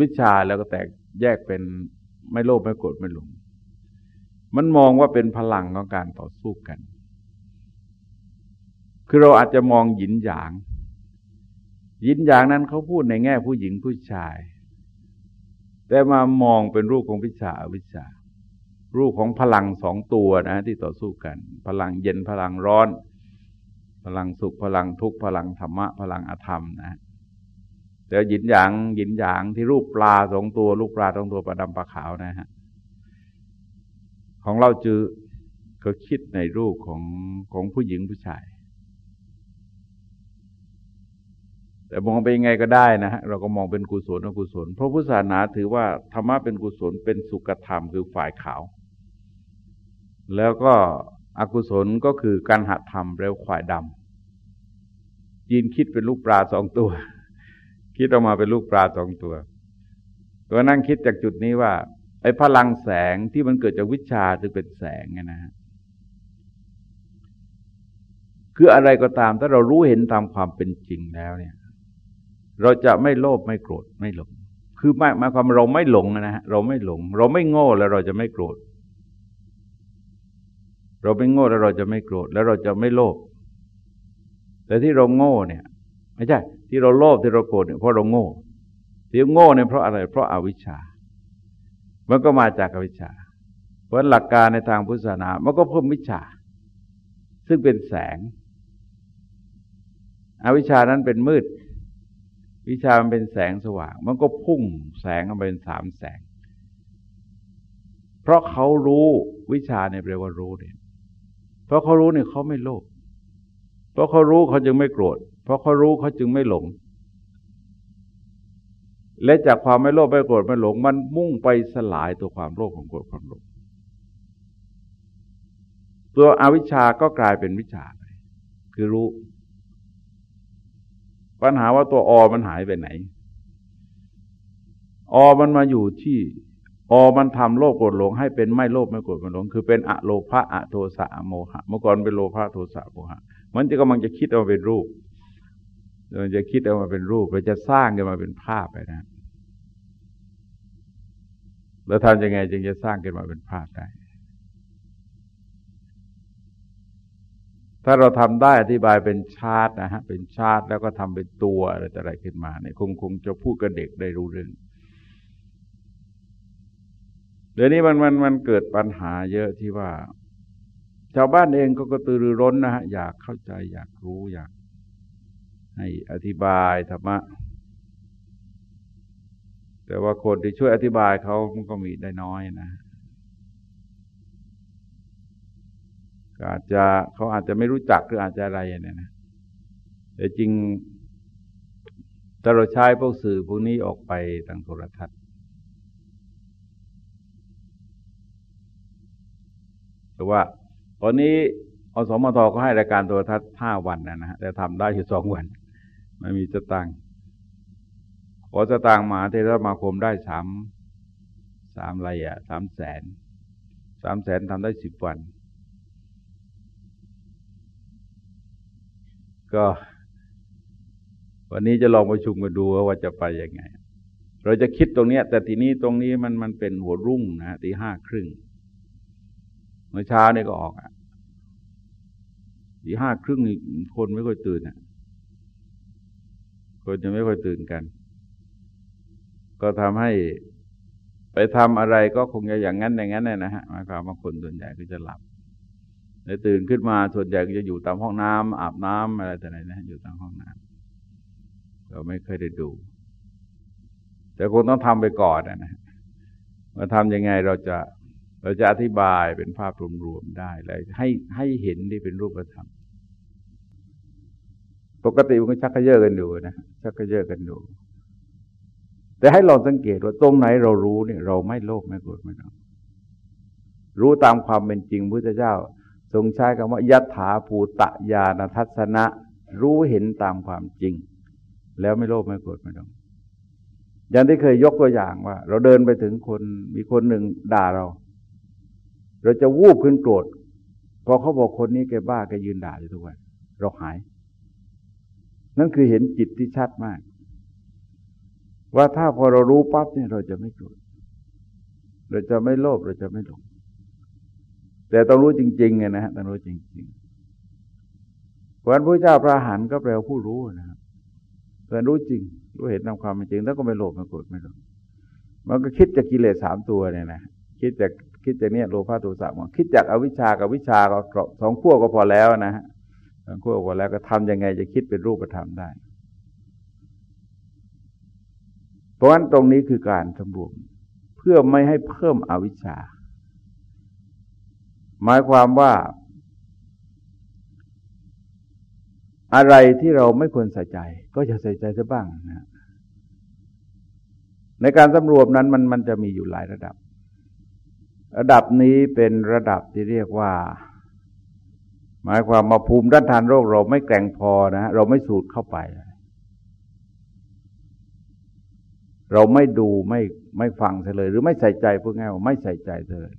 วิชาแล้วก็แตกแยกเป็น ไม่โลภไม่โกรธไม่หลง มันมองว่าเป็นพลังของการต่อสู้กัน คือเราอาจจะมองหยินหยาง หยินอย่างนั้นเขาพูดในแง่ผู้หญิงผู้ชาย แต่มามองเป็นรูปของวิชาอวิชา รูปของพลังสองตัวนะที่ต่อสู้กัน พลังเย็นพลังร้อน พลังสุขพลังทุกข์พลังธรรมะ พลังอธรรมนะ แต่หยินหยางหยินหยางที่รูปปลาสองตัวลูกปลาสองตัวปลาดำปลาขาวนะฮะของเราจือก็คิดในรูปของของผู้หญิงผู้ชาย แต่มองไปยังไงก็ได้นะฮะเราก็มองเป็นกุศลอกุศล เพราะพุทธศาสนาถือว่าธรรมะเป็นกุศลเป็นสุขธรรมคือฝ่ายขาว แล้วก็อกุศลก็คือการหัดธรรมแล้วฝ่ายดำจีนคิดเป็นลูกปลาสองตัว คิดออกมาเป็นลูกปลาสองตัวก็นั่งคิดจากจุดนี้ว่า ไอ้พลังแสงที่มันเกิดจากวิชาจะเป็นแสงไงนะฮะคืออะไรก็ตามถ้าเรารู้เห็นตามความเป็นจริงแล้วเนี่ย เราจะไม่โลภไม่โกรธไม่หลง คือหมายหมาความเราไม่หลงนะฮะเราไม่หลง เราไม่โง่แล้วเราจะไม่โกรธ เราไม่โง่แล้วเราจะไม่โกรธแล้วเราจะไม่โลภแต่ที่เราโง่เนี่ย ไม่ใช่ ที่เราโลภที่เราโกรธเนี่ยเพราะเราโง่ที่โง่เนี่ยเพราะอะไร เพราะอาวิชชา มันก็มาจากอวิชชา เพราะหลักการในทางพุทธศาสนา มันก็เพิ่มวิชา ซึ่งเป็นแสง อวิชชานั้นเป็นมืด วิชามันเป็นแสงสว่าง มันก็พุ่งแสงมันเป็นสามแสง เพราะเขารู้วิชาในแปลว่ารู้เนี่ยเพราะเขารู้เนี่ยเขาไม่โลภเพราะเขารู้เขาจึงไม่โกรธ เพราะเขารู้เขาจึงไม่หลง และจากความไม่โลภไม่โกรธไม่หลง มันมุ่งไปสลายตัวความโลภของโกรธความหลง ตัวอวิชชาก็กลายเป็นวิชาไปคือรู้ ปัญหาว่าตัวอมันหายไปไหน อมันมาอยู่ที่อมันทำโลภโกรธหลงให้เป็นไม่โลภไม่โกรธไม่หลง คือเป็นอะโลภะอะโทสะอะโมหะ เมื่อก่อนเป็นโลภะโทสะโมหะ มันจะกำลังจะคิดเอาเป็นรูป มันจะคิดเอามาเป็นรูปเราจะสร้างกันมาเป็นภาพไปนะแล้วทำยังไงจึงจะสร้างกันมาเป็นภาพได้ ถ้าเราทำได้อธิบายเป็นชาตินะฮะ เป็นชาติแล้วก็ทำเป็นตัวอะไรต่อะไรขึ้นมาเนี่ยคงคงจะพูดกับเด็กได้รู้เรื่อง เดี๋ยวนี้มันมันมันเกิดปัญหาเยอะที่ว่า ชาวบ้านเองก็กระตือรือร้นนะฮะ อยากเข้าใจอยากรู้อยาก ให้อธิบายธรรมะ แต่ว่าคนที่ช่วยอธิบายเขามันก็มีได้น้อยนะอาจจะเขาอาจจะไม่รู้จักหรืออาจจะอะไรเนี่ยนะแต่จริงถ้าเราใช้พวกสื่อพวกนี้ออกไปทางโทรทัศน์ แต่ว่าตอนนี้อสมทก็ให้รายการโทรทัศน์ห้าวันนะฮะแต่ทำได้อยู่สองวัน ไม่มีจะตังค์ขอสตางค์มาเทศมาคมได้สามสามไรอะสามแสนสามแสนทำได้สิบวัน ก็ วันนี้จะลองประชุมกันดูว่าจะไปยังไง เราจะคิดตรงนี้แต่ทีนี้ตรงนี้มันมันเป็นหัวรุ่งนะตีห้าครึ่งเมื่อเช้านี่ก็ออกอะตีห้าครึ่งคนไม่ค่อยตื่นอะ คนจะไม่ค่อยตื่นกัน ก็ทำให้ไปทำอะไรก็คงจะอย่างนั้นอย่างนั้นนะฮะหมายความว่าคนส่วนใหญ่ก็จะหลับแล้วตื่นขึ้นมาส่วนใหญ่ก็จะอยู่ตามห้องน้ำอาบน้ำอะไรแต่ไหนนะอยู่ตามห้องน้ำเราไม่เคยได้ดู แต่คงต้องทำไปก่อนนะมาทำยังไงเราจะเราจะอธิบายเป็นภาพรวมๆได้เลยให้ให้เห็นที่เป็นรูปธรรม ปกติมันก็ชักกระเยอะกันอยู่นะชักกระเยอะกันอยู่ แต่ให้ลองสังเกตว่าตรงไหนเรารู้เนี่ย เราไม่โลภไม่โกรธไม่หลงรู้ตามความเป็นจริงพุทธเจ้า ทรงใช้คำว่ายัตถาภูตะญาณทัศนะ รู้เห็นตามความจริง แล้วไม่โลภไม่โกรธไม่หลงอย่างที่เคยยกตัวอย่างว่า เราเดินไปถึงคนมีคนหนึ่งด่าเรา เราจะวูบขึ้นโกรธพอเขาบอกคนนี้แกบ้าแกยืนด่าอยู่ทุกวันเราหาย นั่นคือเห็นจิตที่ชัดมาก ว่าถ้าพอเรารู้ปั๊บเนี่ยเราจะไม่โกรธเราจะไม่โลภเราจะไม่หลง แต่ต้องรู้จริงๆไงนะฮะต้องรู้จริงๆวันพระเจ้าพระหันก็แปลว่าผู้รู้นะครับแต่รู้จริงรู้เห็นตามความเป็นจริงแล้วก็ไม่โลภไม่โกรธไม่หลงมันก็คิดจากกิเลสสามตัวเนี่ยนะคิดจากคิดจากเนี่ยโลภะโทสะมันคิดจากอวิชากับวิชาก็สองขั้วก็พอแล้วนะฮะ สองขั้วพอแล้วก็ทำยังไงจะคิดเป็นรูปธรรมได้ เพราะฉะนั้นตรงนี้คือการสำรวมเพื่อไม่ให้เพิ่มอวิชชา หมายความว่า อะไรที่เราไม่ควรใส่ใจ ก็จะใส่ใจซะบ้างนะในการสำรวมนั้นมันมันจะมีอยู่หลายระดับ ระดับนี้เป็นระดับที่เรียกว่า หมายความมาภูมิด้านทานโรคเราไม่แกร่งพอนะเราไม่สูดเข้าไป เราไม่ดูไม่ไม่ฟังเลย หรือไม่ใส่ใจพวกง่ายว่าไม่ใส่ใจเลย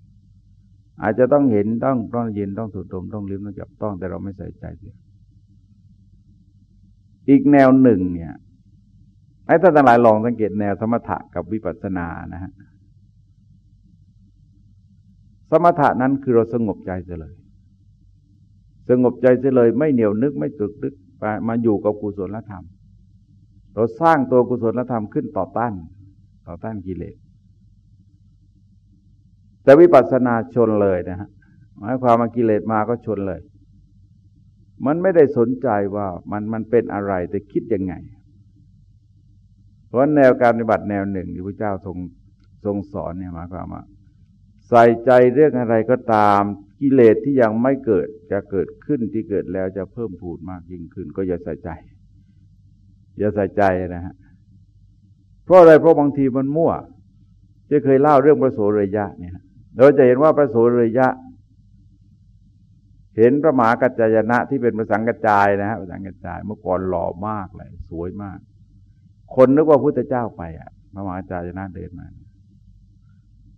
อาจจะต้องเห็นต้องต้องยินต้องสูดดมต้องลิ้มต้องจับต้องแต่เราไม่ใส่ใจเลยอีกแนวหนึ่งเนี่ยไอ้ท่านทั้งหลายลองสังเกตแนวสมถะกับวิปัสสนานะฮะสมถะนั้นคือเราสงบใจเเลย สงบใจเลยไม่เหนียวนึกไม่ตรึกนึกมาอยู่กับกุศลธรรม เราสร้างตัวกุศลธรรมขึ้นต่อต้าน ต่อต้านกิเลสแต่วิปัสสนาชนเลยนะฮะหมายความว่ากิเลสมาก็ชนเลย มันไม่ได้สนใจว่ามันมันเป็นอะไรแต่คิดยังไง เพราะแนวการปฏิบัติแนวหนึ่งที่พระเจ้าทรงทรงสอนเนี่ยหมายความว่า ใส่ใจเรื่องอะไรก็ตามกิเลสที่ยังไม่เกิดจะเกิดขึ้นที่เกิดแล้วจะเพิ่มพูนมากยิ่งขึ้น ก็อย่าใส่ใจ อย่าใส่ใจนะฮะเพราะอะไรเพราะบางทีมันมั่วจะเคยเล่าเรื่องพระโสรยะเนี่ยเราจะเห็นว่าพระโสรยะ เห็นพระมหากัจจายนะที่เป็นพระสังกัจจายนะฮะพระสังกัจจายเมื่อก่อนหล่อมากเลยสวยมาก คนนึกว่าพุทธเจ้าไปอะพระมหากัจจายนะเดินมา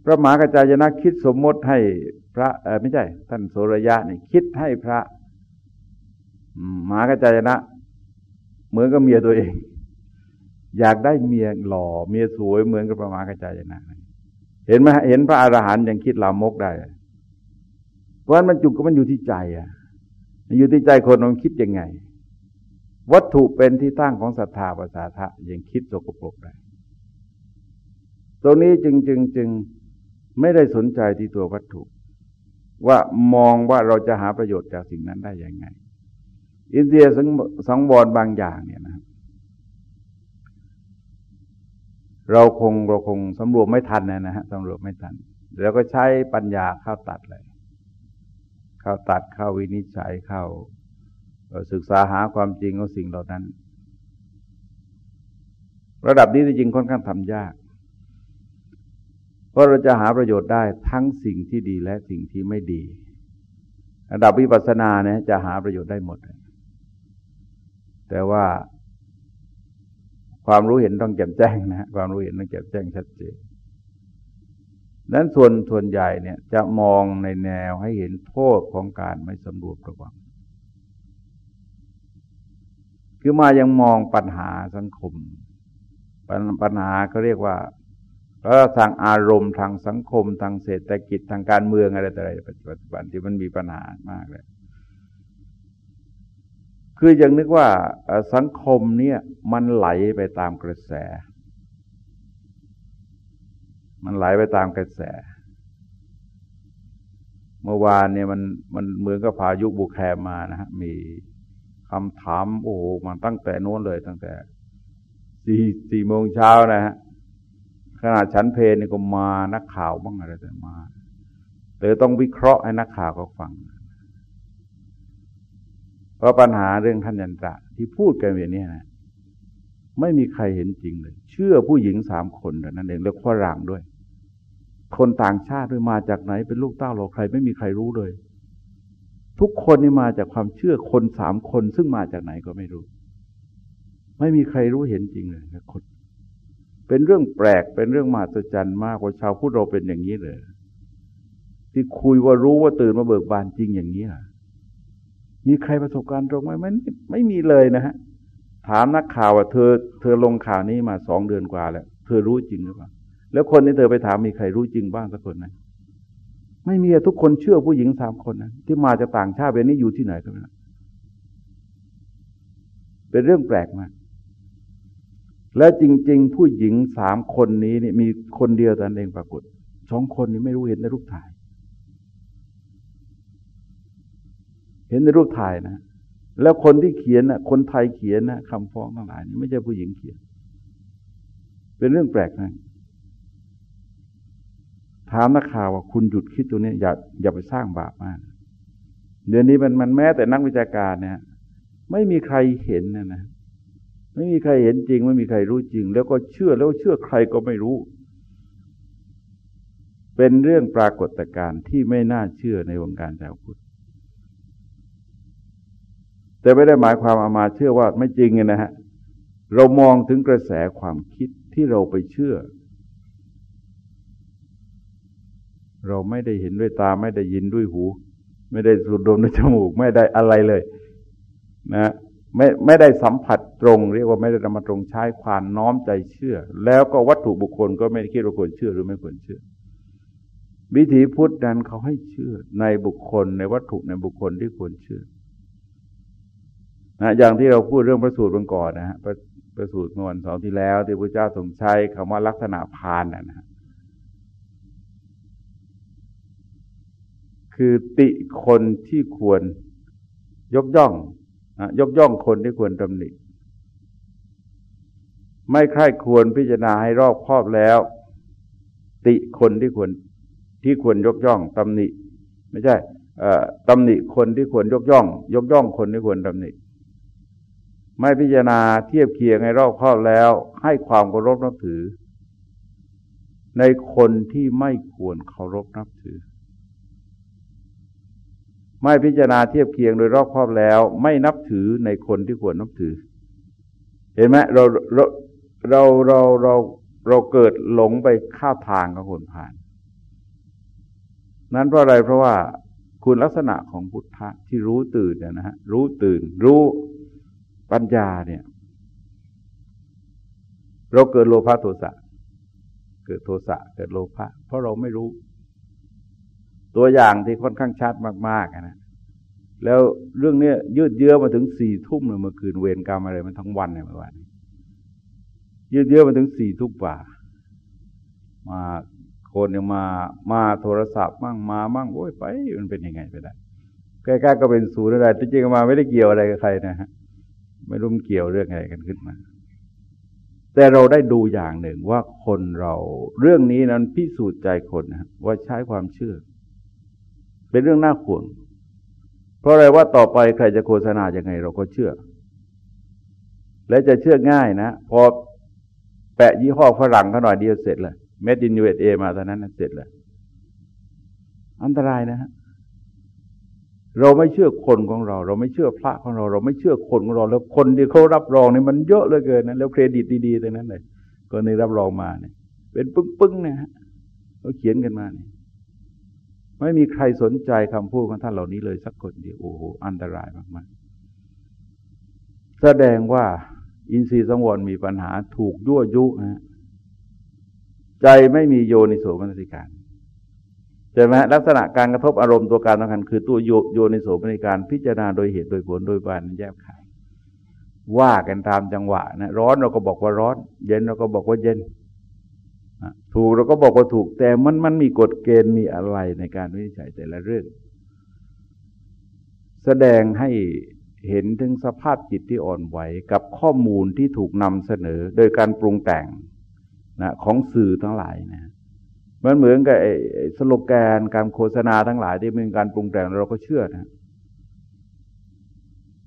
พระมหากัจจายนะคิดสมมติให้พระไม่ใช่ ท่านโสรยะนี่คิดให้พระหมากระจายนะ เหมือนกับเมียตัวเอง อยากได้เมียหล่อ เมียสวยเหมือนกับพระมหากระจายนะเห็นไหมเห็นพระอรหันต์ยังคิดลามกได้ เพราะฉะนั้นมันจุกก็มันอยู่ที่ใจอะอยู่ที่ใจคนมันคิดยังไง วัตถุเป็นที่ตั้งของศรัทธาภาษาทะยังคิดสกปรกได้ตรงนี้จึงจึงจึง ไม่ได้สนใจที่ตัววัตถุ ว่ามองว่าเราจะหาประโยชน์จากสิ่งนั้นได้ยังไง อินเดียสังวรบางอย่างเนี่ยนะ เราคงเราคงสำรวมไม่ทันนะฮะสำรวมไม่ทัน แล้วก็ใช้ปัญญาเข้าตัดเลย เข้าตัดเข้าวินิจฉัยเข้าศึกษาหาความจริงของสิ่งเหล่านั้น ระดับนี้จริงค่อนข้างทำยาก เพราะเราจะหาประโยชน์ได้ทั้งสิ่งที่ดีและสิ่งที่ไม่ดี ระดับวิปัสสนาเนี่ยจะหาประโยชน์ได้หมด แต่ว่าความรู้เห็นต้องแจ่มแจ้งนะความรู้เห็นต้องแจ่มแจ้งชัดเจนนั้นส่วนส่วนใหญ่เนี่ยจะมองในแนวให้เห็นโทษของการไม่สำรวจระวัง คือมายังมองปัญหาสังคม ปัญหาเขาเรียกว่า แล้วทางอารมณ์ทางสังคม ทางเศรษฐกิจทางการเมืองอะไรต่ออะไรปัจจุบันที่มันมีปัญหามากเลย คืออย่างนึกว่าสังคมเนี่ยมันไหลไปตามกระแส มันไหลไปตามกระแส เมื่อวานเนี่ยมันมันเหมือนกับพายุบุกแคมมานะฮะมีคำถามโอ้โหมันตั้งแต่โน้นเลยตั้งแต่สี่สี่โมงเช้านะฮะ ขนาดฉันเพลนี่ก็มานักข่าวบ้างอะไรแต่มาแต่ต้องวิเคราะห์ให้นักข่าวก็ฟัง เพราะปัญหาเรื่องท่านยันตระที่พูดกันอย่างนี้นะไม่มีใครเห็นจริงเลย เชื่อผู้หญิงสามคนแต่นั้นเองแล้วฝรั่งด้วย คนต่างชาติด้วยมาจากไหนเป็นลูกเต้าเราใคร ไม่มีใครรู้เลย ทุกคนนี่มาจากความเชื่อคนสามคนซึ่งมาจากไหนก็ไม่รู้ ไม่มีใครรู้เห็นจริงเลยคน เป็นเรื่องแปลกเป็นเรื่องมหัศจรรย์มากว่าชาวพุทธเราเป็นอย่างนี้เลยที่คุยว่ารู้ว่าตื่นมาเบิกบานจริงอย่างนี้ล่ะมีใครประสบการณ์ตรงไหมไม่ไม่มีเลยนะฮะถามนักข่าวว่าเธอ เธอลงข่าวนี้มาสองเดือนกว่าแล้วเธอรู้จริงหรือเปล่าแล้วคนที่เธอไปถามมีใครรู้จริงบ้างสักคนไหมไม่มีทุกคนเชื่อผู้หญิงสามคนนะที่มาจากต่างชาติเป็นนี้อยู่ที่ไหนก็ไม่รู้เป็นเรื่องแปลกมาก แล้วจริง ๆ ผู้หญิงสามคนนี้นี่มีคนเดียวแต่เองปรากฏสองคนนี้ไม่รู้เห็นในรูปถ่าย เห็นในรูปถ่ายนะ แล้วคนที่เขียนนะคนไทยเขียนนะคำฟ้องทั้งหลายนี่ไม่ใช่ผู้หญิงเขียน เป็นเรื่องแปลกนะถามนักข่าวว่าคุณหยุดคิดตรงนี้อย่าอย่าไปสร้างบาปมาก เดี๋ยวนี้มันมันแม้แต่นักวิชาการเนี่ย ไม่มีใครเห็นนะนะ ไม่มีใครเห็นจริง ไม่มีใครรู้จริง แล้วก็เชื่อแล้วเชื่อใครก็ไม่รู้ เป็นเรื่องปรากฏการณ์ที่ไม่น่าเชื่อในวงการชาวพุทธแต่ไม่ได้หมายความอามาเชื่อว่าไม่จริงนะฮะเรามองถึงกระแสความคิดที่เราไปเชื่อ เราไม่ได้เห็นด้วยตาไม่ได้ยินด้วยหู ไม่ได้สูดดมด้วยจมูก ไม่ได้อะไรเลย นะ ไม่ไม่ได้สัมผัสตรง เรียกว่าไม่ได้นำมาตรงใช้ความน้อมใจเชื่อ แล้วก็วัตถุบุคคลก็ไม่คิดว่าควรเชื่อหรือไม่ควรเชื่อ วิถีพุทธนั้นเขาให้เชื่อในบุคคลในวัตถุในบุคคลที่ควรเชื่อนะอย่างที่เราพูดเรื่องพระสูตรบนก่อนนะฮะพระพระสูตรเมื่อวันสองที่แล้ว ที่พระเจ้าทรงใช้คำว่าลักษณะพานนะฮะคือติคนที่ควรยกย่อง ยกย่องคนที่ควรตำหนิ ไม่ใคร่ควรพิจารณาให้รอบครอบแล้ว ติคนที่ควรที่ควรยกย่องตำหนิ ไม่ใช่ตำหนิคนที่ควรยกย่อง ยกย่องคนที่ควรตำหนิ ไม่พิจารณาเทียบเคียงให้รอบครอบแล้ว ให้ความเคารพนับถือ ในคนที่ไม่ควรเคารพนับถือ ไม่พิจารณาเทียบเคียงโดยรอบครอบแล้ว ไม่นับถือในคนที่ควรนับถือ เห็นไหมเราเราเราเราเราเราเกิดหลงไปข้าทางกับคนผ่าน นั้นเพราะอะไรเพราะว่าคุณลักษณะของพุทธะที่รู้ตื่นเนี่ยนะฮะรู้ตื่น รู้ปัญญาเนี่ย เราเกิดโลภะโทสะเกิดโทสะเกิดโลภะเพราะเราไม่รู้ ตัวอย่างที่ค่อนข้างชัดมากๆนะแล้วเรื่องนี้ยืดเยื้อมาถึงสี่ทุ่มเลยเมื่อคืนเวรกรรมอะไรมันทั้งวันเลยเมื่อวานยืดเยื้อมาถึงสี่ทุ่มกว่า มาคนยังมามาโทรศัพท์มั่งมามั่งโอ้ยไป มันเป็นยังไงไปได้ใกล้ๆก็เป็นศูนย์อะไรจริงๆมาไม่ได้เกี่ยวอะไรกับใครนะฮะไม่รู้มเกี่ยวเรื่องอะไรกันขึ้นมา แต่เราได้ดูอย่างหนึ่งว่าคนเราเรื่องนี้นั้นพิสูจน์ใจคนนะว่าใช้ความเชื่อ เป็นเรื่องน่าห่วงเพราะอะไรว่าต่อไปใครจะโฆษณาอย่างไงเราก็เชื่อ และจะเชื่อง่ายนะ พอแปะยี่ห้อฝรั่งเขาหน่อยเดียวเสร็จเลย made in USA มาตอนนั้นเสร็จเลยอันตรายนะฮะเราไม่เชื่อคนของเรา เราไม่เชื่อพระของเรา เราไม่เชื่อคนของเรา แล้วคนที่เขารับรองนี่มันเยอะเหลือเกินนะแล้วเครดิตดีๆตรงนั้นเลยก็ในรับรองมาเนี่ย เป็นปึ้งๆนะฮะเขาเขียนกันมาเนี่ย ไม่มีใครสนใจคำพูดของท่านเหล่านี้เลยสักคนเดียวโอ้โหอันตรายมากๆ แสดงว่าอินทรีย์สังวรมีปัญหาถูกยั่วยุนะใจไม่มีโยนิโสมนสิการใช่ไหมลักษณะการกระทบอารมณ์ตัวการสำคัญคือตัวโยโยนิโสมนสิการพิจารณาโดยเหตุโดยผลโดยบานแยบขายว่ากันตามจังหวะนะร้อนเราก็บอกว่าร้อน เย็นเราก็บอกว่าเย็น ถูกเราก็บอกว่าถูกแต่มันมันมีกฎเกณฑ์มีอะไรในการวินิจฉัยแต่ละเรื่อง แสดงให้เห็นถึงสภาพจิตที่อ่อนไหวกับข้อมูลที่ถูกนำเสนอ โดยการปรุงแต่งนะของสื่อทั้งหลายนะมันเหมือนกับสโลแกนการโฆษณาทั้งหลายที่มีการปรุงแต่งเราก็เชื่อนะ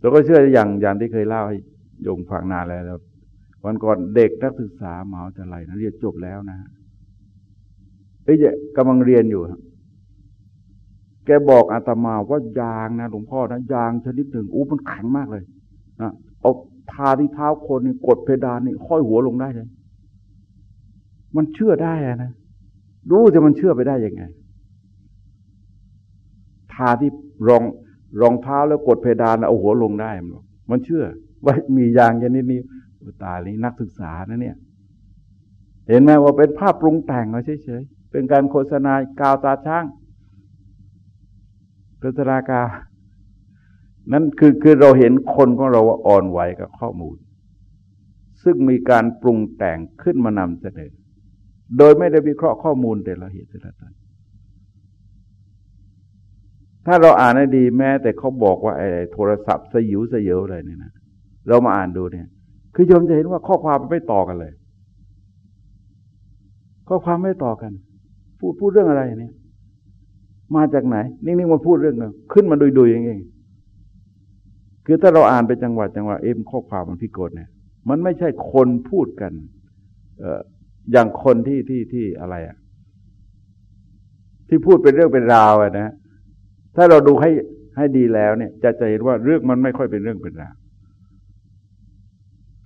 เราก็เชื่ออย่างอย่างที่เคยเล่าให้โยงฟังนานแล้ววันก่อนเด็กนักศึกษาหมาจะไรนะเรียนจบแล้วนะ เอ้ยกำลังเรียนอยู่ แกบอกอาตมาว่ายางนะหลวงพ่อนะยางชนิดหนึ่งอู้มันแข็งมากเลยนะเอาทาที่เท้าคนนี่กดเพดานนี่ค่อยหัวลงได้เลยมันเชื่อได้อะนะรู้จะมันเชื่อไปได้ยังไง ทาที่รองรองเท้าแล้วกดเพดานเอาหัวลงได้มันมันเชื่อว่ามียางชนิดนี้ตายลีนักศึกษานะเนี่ย เห็นไหมว่าเป็นภาพปรุงแต่งเอาเฉยๆ เป็นการโฆษณากาวตาช่างโฆษณากานั่นคือคือเราเห็นคนของเราว่าอ่อนไหวกับข้อมูล ซึ่งมีการปรุงแต่งขึ้นมานำเสนอ โดยไม่ได้วิเคราะห์ข้อมูลแต่ละเหตุแต่ละตนถ้าเราอ่านให้ดีแม้ แต่เขาบอกว่าไอ้โทรศัพท์สยิวสยิวอะไรเนี่ยนะเรามาอ่านดูเนี่ย คือโยมจะเห็นว่าข้อความมันไม่ต่อกันเลย ข้อความไม่ต่อกัน พูดพูดเรื่องอะไรเนี่ย มาจากไหน นิ่งๆมาพูดเรื่องนึงขึ้นมาดุยๆอย่างเองคือถ้าเราอ่านไปจังหวัดจังหวะเอ็มข้อความมันพิกลเนี่ย มันไม่ใช่คนพูดกัน เอออย่างคนที่ที่ที่อะไรอะที่พูดเป็นเรื่องเป็นราวอะนะถ้าเราดูให้ให้ดีแล้วเนี่ย จะจะเห็นว่าเรื่องมันไม่ค่อยเป็นเรื่องเป็นราว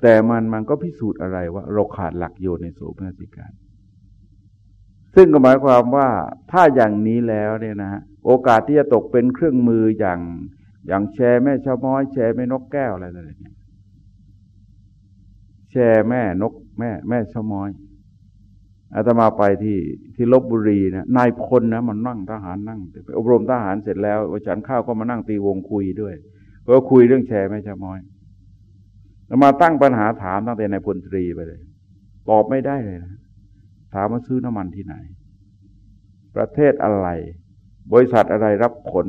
แต่มันมันก็พิสูจน์อะไรว่าเราขาดหลักโยนในโสมนสิการ ซึ่งก็หมายความว่าถ้าอย่างนี้แล้วเนี่ยนะฮะโอกาสที่จะตกเป็นเครื่องมืออย่างอย่างแชร์แม่ชาวม้อยแชร์แม่นกแก้วอะไรอะไรเนี่ยแชร์แม่นกแม่ แม่ชาวม้อยอาตมาไปที่ที่ลบบุรีนะนายพลนะมันนั่งทหารนั่งไปอบรมทหารเสร็จแล้วฉันข้าวก็มานั่งตีวงคุยด้วยก็คุยเรื่องแชร์แม่ชาวม้อยมาตั้งปัญหาถามตั้งแต่ในพลตรีไปเลย ตอบไม่ได้เลยนะ ถามว่าซื้อน้ำมันที่ไหน ประเทศอะไร บริษัทอะไรรับขน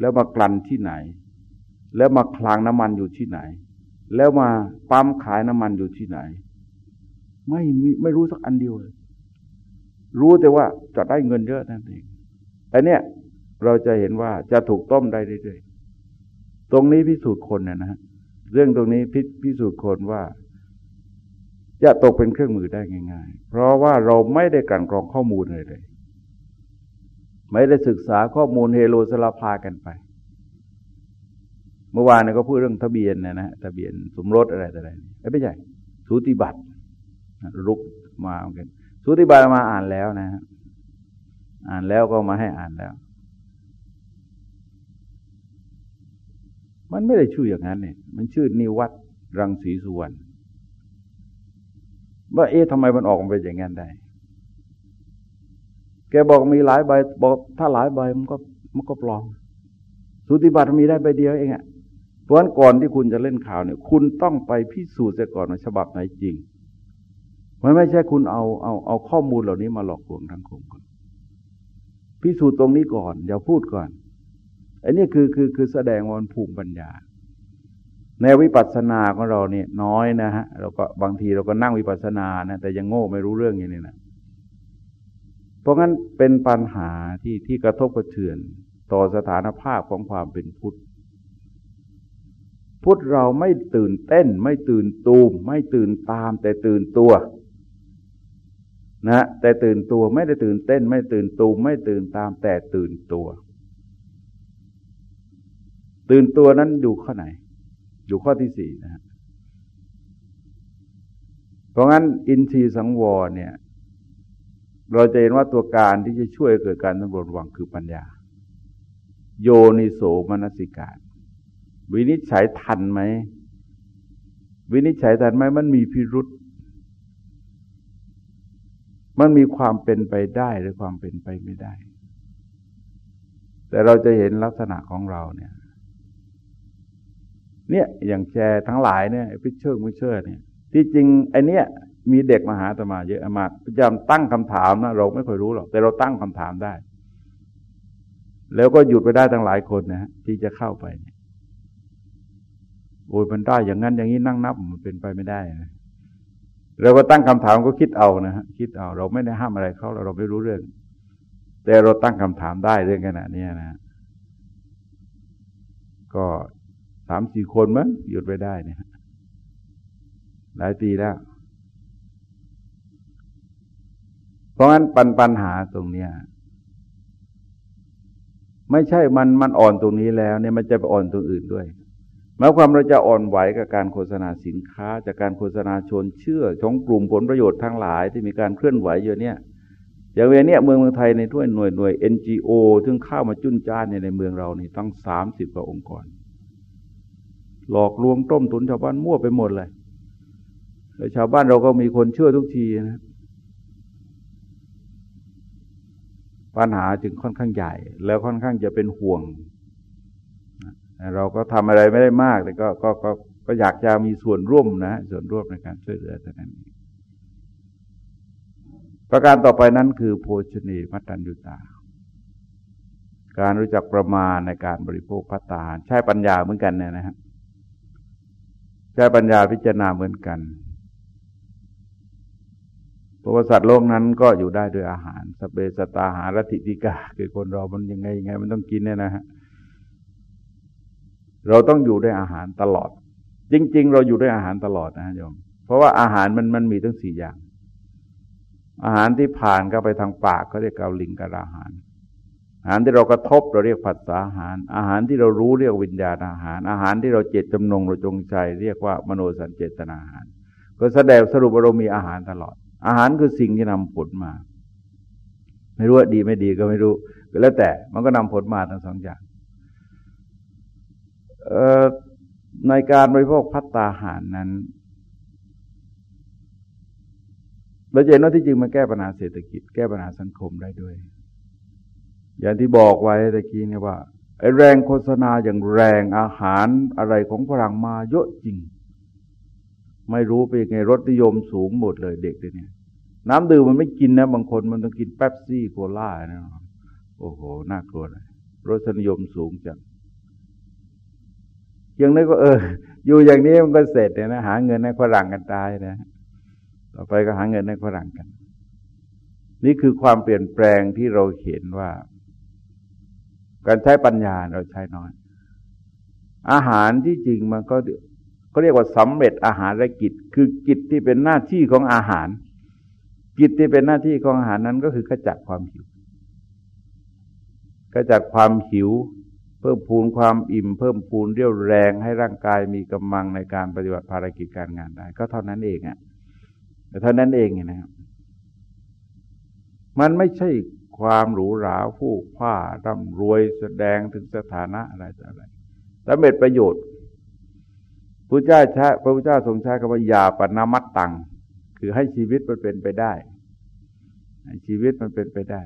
แล้วมากลั่นที่ไหน แล้วมาคลางน้ำมันอยู่ที่ไหน แล้วมาปั๊มขายน้ำมันอยู่ที่ไหน ไม่ไม่รู้สักอันเดียวเลยรู้แต่ว่าจะได้เงินเยอะนั่นเองแต่เนี้ยเราจะเห็นว่าจะถูกต้มได้เรื่อยๆ ตรงนี้พิสูจน์คนเนี่ยนะฮะ เรื่องตรงนี้พิพิสูจน์คนว่า จะตกเป็นเครื่องมือได้ง่าย ๆ เพราะว่าเราไม่ได้กันกรองข้อมูลเลยเลย ไม่ได้ศึกษาข้อมูลเฮโลสลาพากันไป เมื่อวานเนี่ยก็พูดเรื่องทะเบียนนะนะทะเบียนสมรสอะไรต่ออะไรไม่ใช่สูติบัตรรุกมาเหมือนกันสูติบัตรมาอ่านแล้วนะฮะอ่านแล้วก็มาให้อ่านแล้ว มันไม่ได้ชื่ออย่างนั้นเนี่ย มันชื่อนิวัตรังสีสุวรรณ ว่าเอ๊ะทำไมมันออกมาเป็นอย่างนั้นได้ แกบอกมีหลายใบบอกถ้าหลายใบมันก็มันก็ปลอมสุติบัติมีได้ใบเดียวเองอะเพราะฉะนั้นก่อนที่คุณจะเล่นข่าวเนี่ย คุณต้องไปพิสูจน์เสียก่อนว่าฉบับไหนจริงมันไม่ใช่คุณเอาเอาเอาข้อมูลเหล่านี้มาหลอกลวงทั้งคงก่อนพิสูจน์ตรงนี้ก่อนอย่าพูดก่อนอันนี้คือคือคือแสดงวันภูมิปัญญา ในวิปัสสนาของเราเนี่ยน้อยนะฮะเราก็บางทีเราก็นั่งวิปัสสนานะแต่ยังโง่ไม่รู้เรื่องอย่างนี้นะเพราะงั้นเป็นปัญหาที่ที่กระทบกระเทือนต่อสถานภาพของความเป็นพุทธพุทธเราไม่ตื่นเต้น ไม่ตื่นตูม ไม่ตื่นตาม แต่ตื่นตัวนะแต่ตื่นตัวไม่ได้ตื่นเต้น ไม่ตื่นตูม ไม่ตื่นตาม แต่ตื่นตัว ตื่นตัวนั้นอยู่ข้อไหน อยู่ข้อที่สี่นะฮะเพราะงั้นอินทรีย์สังวรเนี่ย เราจะเห็นว่าตัวการที่จะช่วยเกิดการสำรวจวังคือปัญญา โยนิโสมนสิการ วินิจฉัยทันไหม วินิจฉัยทันไหมมันมีพิรุษมันมีความเป็นไปได้หรือความเป็นไปไม่ได้ แต่เราจะเห็นลักษณะของเราเนี่ย เนี่ยอย่างแชร์ทั้งหลายเนี่ยพิเชิงไม่เชื่อเนี่ยที่จริงไอเนี้ยมีเด็กมาหาตมาเยอะมากพยายามตั้งคำถามนะเราไม่ค่อยรู้หรอกแต่เราตั้งคำถามได้ แล้วก็หยุดไปได้ทั้งหลายคนนะที่จะเข้าไปเนี่ยโอ้ยมันได้อย่างนั้นอย่างนี้นั่งนับมันเป็นไปไม่ได้นะเราก็ตั้งคำถามก็คิดเอานะฮะคิดเอา เราไม่ได้ห้ามอะไรเขาเราไม่รู้เรื่อง แต่เราตั้งคำถามได้เรื่องขนาดนี้นะก็ามสี่คนมั้งหยุดไปได้เนี่ยหลายปีแล้ว เพราะงั้นปัญปัญหาตรงเนี้ยไม่ใช่มันมันอ่อนตรงนี้แล้วเนี่ยมันจะไปอ่อนตรงอื่นด้วยหมายความเราจะอ่อนไหวกับการโฆษณาสินค้า จากการโฆษณาชนเชื่อของกลุ่มผลประโยชน์ทั้งหลายที่มีการเคลื่อนไหวอยู่เนี่ยอย่างเวเนี้เมืองเมืองไทยในทั่วหน่วยหน่วย NGO ซึ่งเข้ามาจุนจ้านในเมืองเรานี่ตั้งสามสิบกว่าองค์กร หลอกลวงต้มตุนชาวบ้านมั่วไปหมดเลยแล้วชาวบ้านเราก็มีคนเชื่อทุกทีนะปัญหาจึงค่อนข้างใหญ่ แล้วค่อนข้างจะเป็นห่วง เราก็ทำอะไรไม่ได้มากแต่ก็ก็ก็ก็อยากจะมีส่วนร่วมนะ ส่วนร่วมในการช่วยเหลือแต่านั้นประการต่อไปนั้นคือโภชนีมัตตัญญุตา การรู้จักประมาณในการบริโภคพัตตาใช้ปัญญาเหมือนกันเนี่ยนะครับ ใช้ปัญญาพิจารณาเหมือนกันเพระว่าสัตว์โลกนั้นก็อยู่ได้ด้วยอาหารสเปสตาหารติติกาคือคนเรา มันยังไงยังไง มันต้องกินเนี่ยนะฮะ เราต้องอยู่ด้วยอาหารตลอด จริง ๆ เราอยู่ด้วยอาหารตลอดนะโยม เพราะว่าอาหารมันมันมีทั้งสี่อย่าง อาหารที่ผ่านเข้าไปทางปากเขาเรียกเกาลิงกระอาหาร อาหารที่เรากระทบเราเรียกผัสสะอาหาร อาหารที่เรารู้เรียกวิญญาณอาหาร อาหารที่เราเจตจำนงเราจงใจ เรียกว่ามโนสัญเจตนาอาหาร ก็แสดงสรุปว่าเรามีอาหารตลอด อาหารคือสิ่งที่นำผลมา ไม่รู้ว่าดีไม่ดีก็ไม่รู้ก็แล้วแต่มันก็นำผลมาทั้งสองอย่างในการบริโภคพัตตาหารนั้นเราจะเห็นว่าที่จริงมันแก้ปัญหาเศรษฐกิจ แก้ปัญหาสังคมได้ด้วย อย่างที่บอกไว้ตะกี้เนี่ยว่าไอ้แรงโฆษณาอย่างแรงอาหารอะไรของฝรั่งมาเยอะจริง ไม่รู้เป็นไงรสนิยมสูงหมดเลยเด็กเนี่ยน้ำดื่มมันไม่กินนะบางคนมันต้องกินแป๊บซี่โคล่านะโอ้โหน่ากลัวเลยรสนิยมสูงจังย่างนี้ก็เออ อยู่อย่างนี้มันก็เสร็จเนี่ยนะหาเงินให้ฝรั่งกันตายนะ ต่อไปก็หาเงินให้ฝรั่งกัน นี่คือความเปลี่ยนแปลงที่เราเห็นว่า การใช้ปัญญาเราใช้น้อย อาหารที่จริงมันก็เขาเรียกว่าสำเร็จอาหารและกิจ คือกิจที่เป็นหน้าที่ของอาหาร กิจที่เป็นหน้าที่ของอาหารนั้นก็คือขจัดความหิวขจัดความหิว เพิ่มพูนความอิ่ม เพิ่มพูนเรี่ยวแรงให้ร่างกายมีกำลังในการปฏิบัติภารกิจการงานได้ ก็เท่านั้นเองอะ่ะแต่เท่านั้นเองนะครับมันไม่ใช่ ความหรูหราผู้ผ้าร่ำรวยแสดงถึงสถานะอะไรต่ออะไรสำเร็จประโยชน์พระเจ้าใช้พระพุทธเจ้าทรงใช้คำว่ายาปนามัตตัง คือให้ชีวิตมันเป็นไปได้ให้ชีวิตมันเป็นไปได้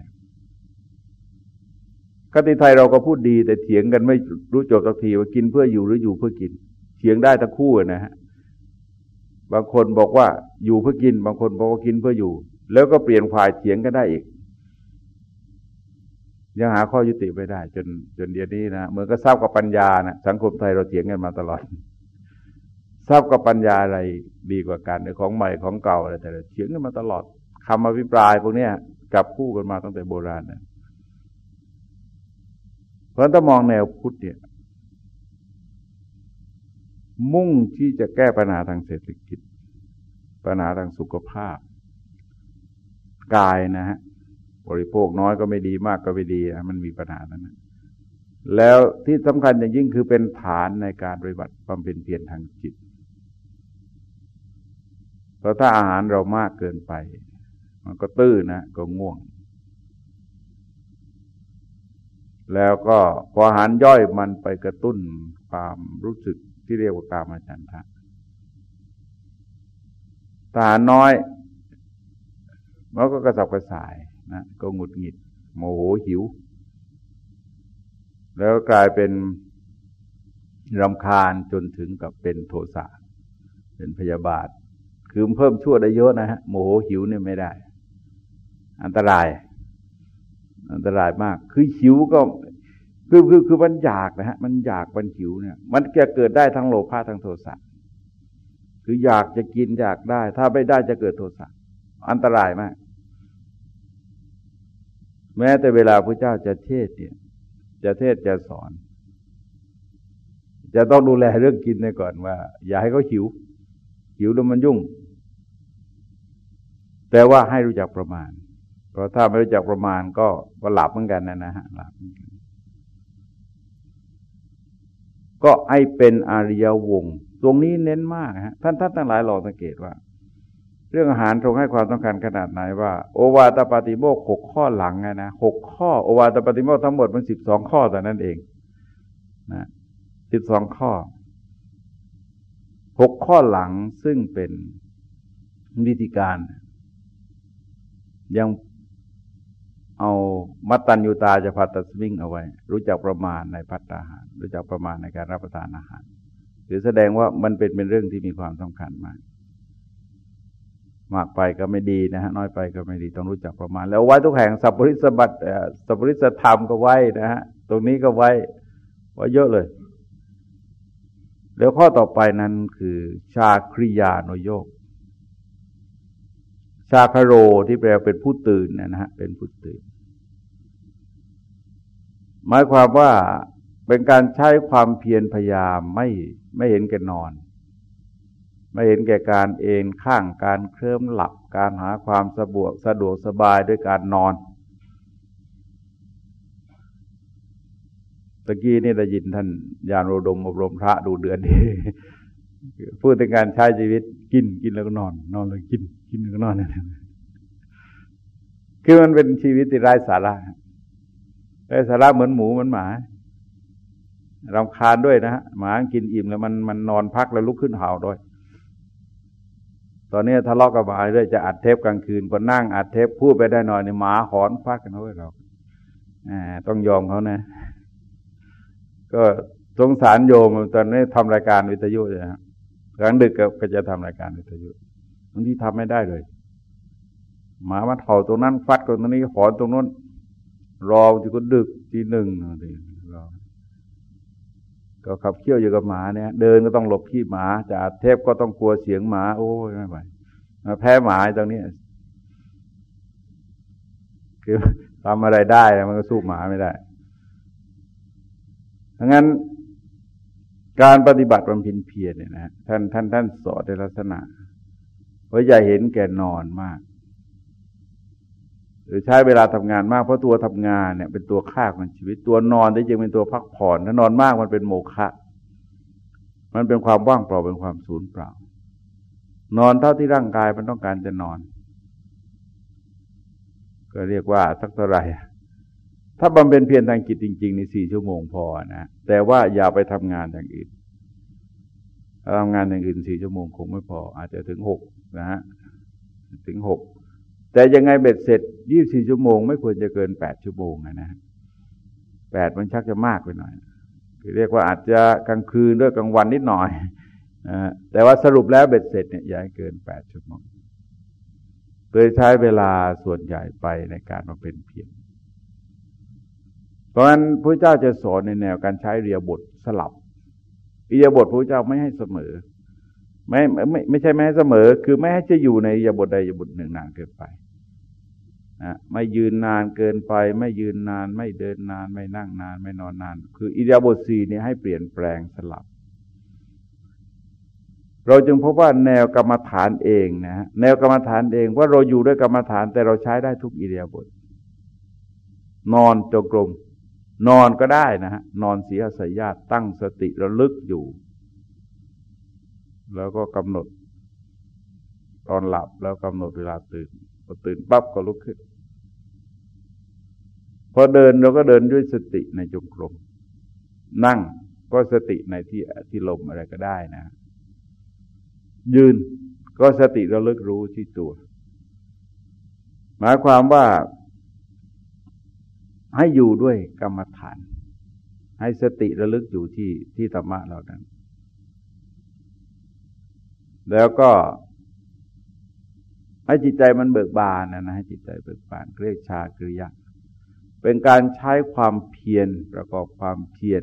คติไทยเราก็พูดดี แต่เถียงกันไม่รู้จบสักทีว่ากินเพื่ออยู่หรืออยู่เพื่อกิน เถียงได้ทั้งคู่นะฮะบางคนบอกว่าอยู่เพื่อกิน บางคนบอกว่ากินเพื่ออยู่ แล้วก็เปลี่ยนฝ่ายเถียงกันได้อีก ยังหาข้อยุติไม่ได้ จนจนเดี๋ยวนี้นะเหมือนก็ทราบกับปัญญานะสังคมไทยเราเถียงกันมาตลอดทราบกับปัญญาอะไรดีกว่ากันในของใหม่ของเก่าอะไรแต่เถียงกันมาตลอดคำอภิปรายพวกนี้กับคู่กันมาตั้งแต่โบราณนะเพราะถ้ามองแนวพุทธเนี่ย มุ่งที่จะแก้ปัญหาทางเศรษฐกิจ ปัญหาทางสุขภาพ กายนะฮะ บริโภคน้อยก็ไม่ดีมากก็ไม่ดีนะมันมีปัญหานั้นนะแล้วที่สำคัญอย่างยิ่งคือเป็นฐานในการปฏิบัติความเป็นเพียรทางจิต เพราะถ้าอาหารเรามากเกินไป มันก็ตื้อนะก็ง่วง แล้วก็พออาหารย่อยมันไปกระตุ้นความรู้สึกที่เรียกว่ากามฉันทะทหารน้อยมันก็กระสับกระส่าย นะก็หงุดหงิด โมโหหิว แล้วกลายเป็นรำคาญจนถึงกับเป็นโทสะเป็นพยาบาท คือเพิ่มชั่วได้เยอะนะฮะโมโหหิวเนี่ยไม่ได้ อันตราย อันตรายมาก คือหิวก็คือคือคือมันอยากนะฮะ มันอยากมันหิวเนี่ย มันจะเกิดได้ทั้งโลภะทั้งโทสะคืออยากจะกินอยากได้ ถ้าไม่ได้จะเกิดโทสะอันตรายมาก แม้แต่เวลาพระเจ้าจะเทศเนี่ย จะเทศจะสอน จะต้องดูแลเรื่องกินในก่อนว่า อย่าให้เขาหิว หิวแล้วมันยุ่ง แต่ว่าให้รู้จักประมาณ เพราะถ้าไม่รู้จักประมาณก็ก็หลับเหมือนกันนะนะฮะหลับก็ไอเป็นอริยวงตรงนี้เน้นมากฮะท่านท่านทั้งหลายลองสังเกตว่า รื่องอาหารตรงให้ความต้องการขนาดไหนว่า โอวาตปาติโมกหกข้อหลังไงนะหกข้อโอวาตปาติโมกทั้งหมดมันสิบสองข้อแต่นั้นเองนะสิบสองข้อหกข้อหลังซึ่งเป็นวิธีการ ยังเอามัตตัญญูตาจะพัตสมิงเอาไว้ รู้จักประมาณในพัตตาหาร รู้จักประมาณในการรับประทานอาหาร หรือแสดงว่ามันเป็นเป็นเรื่องที่มีความสำคัญมาก มากไปก็ไม่ดีนะฮะน้อยไปก็ไม่ดีต้องรู้จักประมาณ แล้วไว้ทุกแห่งสัพปริสบัติสัพปริสธรรมก็ไว้นะฮะตรงนี้ก็ไว้ไว้เยอะเลยแล้วข้อต่อไปนั้นคือชาคริยาโนโยก ชาคโรที่แปลเป็นผู้ตื่นนะฮะเป็นผู้ตื่น หมายความว่าเป็นการใช้ความเพียรพยายามไม่ไม่เห็นแก่นอน ไม่เห็นแก่การเอนข้างการเคลิ้มหลับการหาความสะดวกสะดวกสบายด้วยการนอนตะกี้นี่ได้ยินท่านยานโรดมอบรมพระดูเดือนนี้พูดถึงการใช้ชีวิตกินกินแล้วก็นอน นอนแล้วกิน กินแล้วก็นอนนี่คือมันเป็นชีวิตที่ไร้สาระไร้สาระเหมือนหมูเหมือนหมารำคาญด้วยนะฮะหมากินอิ่มแล้วมันมันนอนพักแล้วลุกขึ้นเห่าด้วย ตอนนี้ทะเลาะกับหมาเลยจะอัดเทปกลางคืนพอนั่งอัดเทปพูดไปได้หน่อยนี่หมาหอนพักกันเ้ยเราต้องยอมเขานะ ก็สงสารโยมตอนนี้ทำรายการวิทยุเลยฮะกลางดึกก็จะทำรายการวิทยุบางทีทำไม่ได้เลย หมามันเห่าตรงนั้น ฟัดตรงนี้หอนตรงนู้นรอที่ก็ดึกทีหนึ่งร ก็ขับเคี่ยวอยู่กับหมาเนี่ย เดินก็ต้องหลบขี้หมาจะอัดเทปก็ต้องกลัวเสียงหมา โอ้ยไม่ไหวแพ้หมาตรงนี้คือทำอะไรได้มันก็สู้หมาไม่ได้ดังนั้นการปฏิบัติบำเพ็ญเพียรเนี่ยนะท่านท่านท่านสอนในลักษณะว่าอย่าเห็นแก่นอนมาก หรือใช้เวลาทำงานมากเพราะตัวทำงานเนี่ยเป็นตัวฆ่าของชีวิต ตัวนอนแต่จริงเป็นตัวพักผ่อนถ้านอนมากมันเป็นโมฆะมันเป็นความว่างเปล่าเป็นความสูญเปล่า นอนเท่าที่ร่างกายมันต้องการจะนอน ก็เรียกว่าสักเท่าไหร่ถ้าบำเพ็ญเพียรทางจิตจริง ๆ ในสี่ชั่วโมงพอนะแต่ว่าอย่าไปทำงานอย่างอื่นทำงานอย่างอื่นสี่ชั่วโมงคงไม่พอ อาจจะถึงหกนะฮะถึงหก แต่ยังไงเบ็ดเสร็จยี่สี่ชั่วโมง ไม่ควรจะเกินแปดชั่วโมงนะแปดมันชักจะมากไปหน่อยคือเรียกว่าอาจจะกลางคืนด้วยกลางวันนิดหน่อยแต่ว่าสรุปแล้วเบ็ดเสร็จเนี่ยอย่าให้เกินแปดชั่วโมงโดยใช้เวลาส่วนใหญ่ไปในการมาเป็นเพียรเพราะฉะนั้นพระเจ้าจะสอนในแนวการใช้เรียบทสลับอิยาบทพระเจ้าไม่ให้เสมอ ไม่ไม่ไม่ใช่ไม่ให้เสมอ คือไม่ให้จะอยู่ในยาบทใดยาบทหนึ่งนานเกินไป นะไม่ยืนนานเกินไป ไม่ยืนนาน ไม่เดินนาน ไม่นั่งนาน ไม่นอนนาน คืออิยาบทสี่นี้ให้เปลี่ยนแปลงสลับ เราจึงพบว่าแนวกรรมฐานเองนะฮะแนวกรรมฐานเองว่าเราอยู่ด้วยกรรมฐานแต่เราใช้ได้ทุกอิริยาบถนอนจงกรมนอนก็ได้นะฮะนอนเสียสยาตตั้งสติระลึกอยู่ แล้วก็กำหนดตอนหลับแล้วกำหนดเวลาตื่น พอตื่นปั๊บก็ลุกขึ้น พอเดินเราก็เดินด้วยสติในจงกรมนั่งก็สติในที่ที่ลมอะไรก็ได้นะ ยืนก็สติระลึกรู้ที่ตัว หมายความว่าให้อยู่ด้วยกรรมฐาน ให้สติระลึกอยู่ที่ที่ธรรมะเรานั้น แล้วก็ ให้จิตใจมันเบิกบานนะนะให้จิตใจเบิกบานเรียกชากริยะเป็นการใช้ความเพียรประกอบความเพียร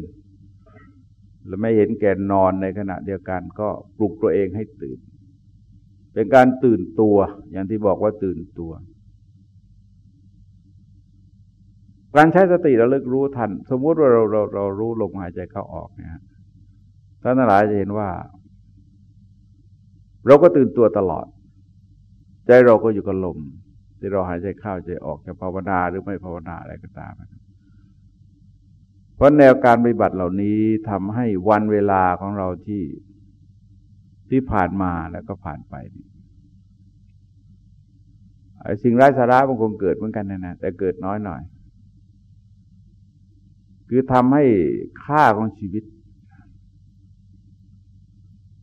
และไม่เห็นแก่นอนในขณะเดียวกันก็ปลุกตัวเองให้ตื่น เป็นการตื่นตัวอย่างที่บอกว่าตื่นตัว การใช้สติระลึกรู้ทัน สมมุติว่าเราเราเรารู้ลมหายใจเข้าออกเนี่ยท่านหลายจะเห็นว่า เราก็ตื่นตัวตลอด ใจเราก็อยู่กับลม ที่เราหายใจเข้าใจออกจะภาวนาหรือไม่ภาวนาอะไรก็ตามเพราะแนวการปฏิบัติเหล่านี้ทำให้วันเวลาของเราที่ที่ผ่านมาแล้วก็ผ่านไปไอสิ่งไร้สาระบางคนเกิดเหมือนกันนะนะแต่เกิดน้อยหน่อย คือทำให้ค่าของชีวิต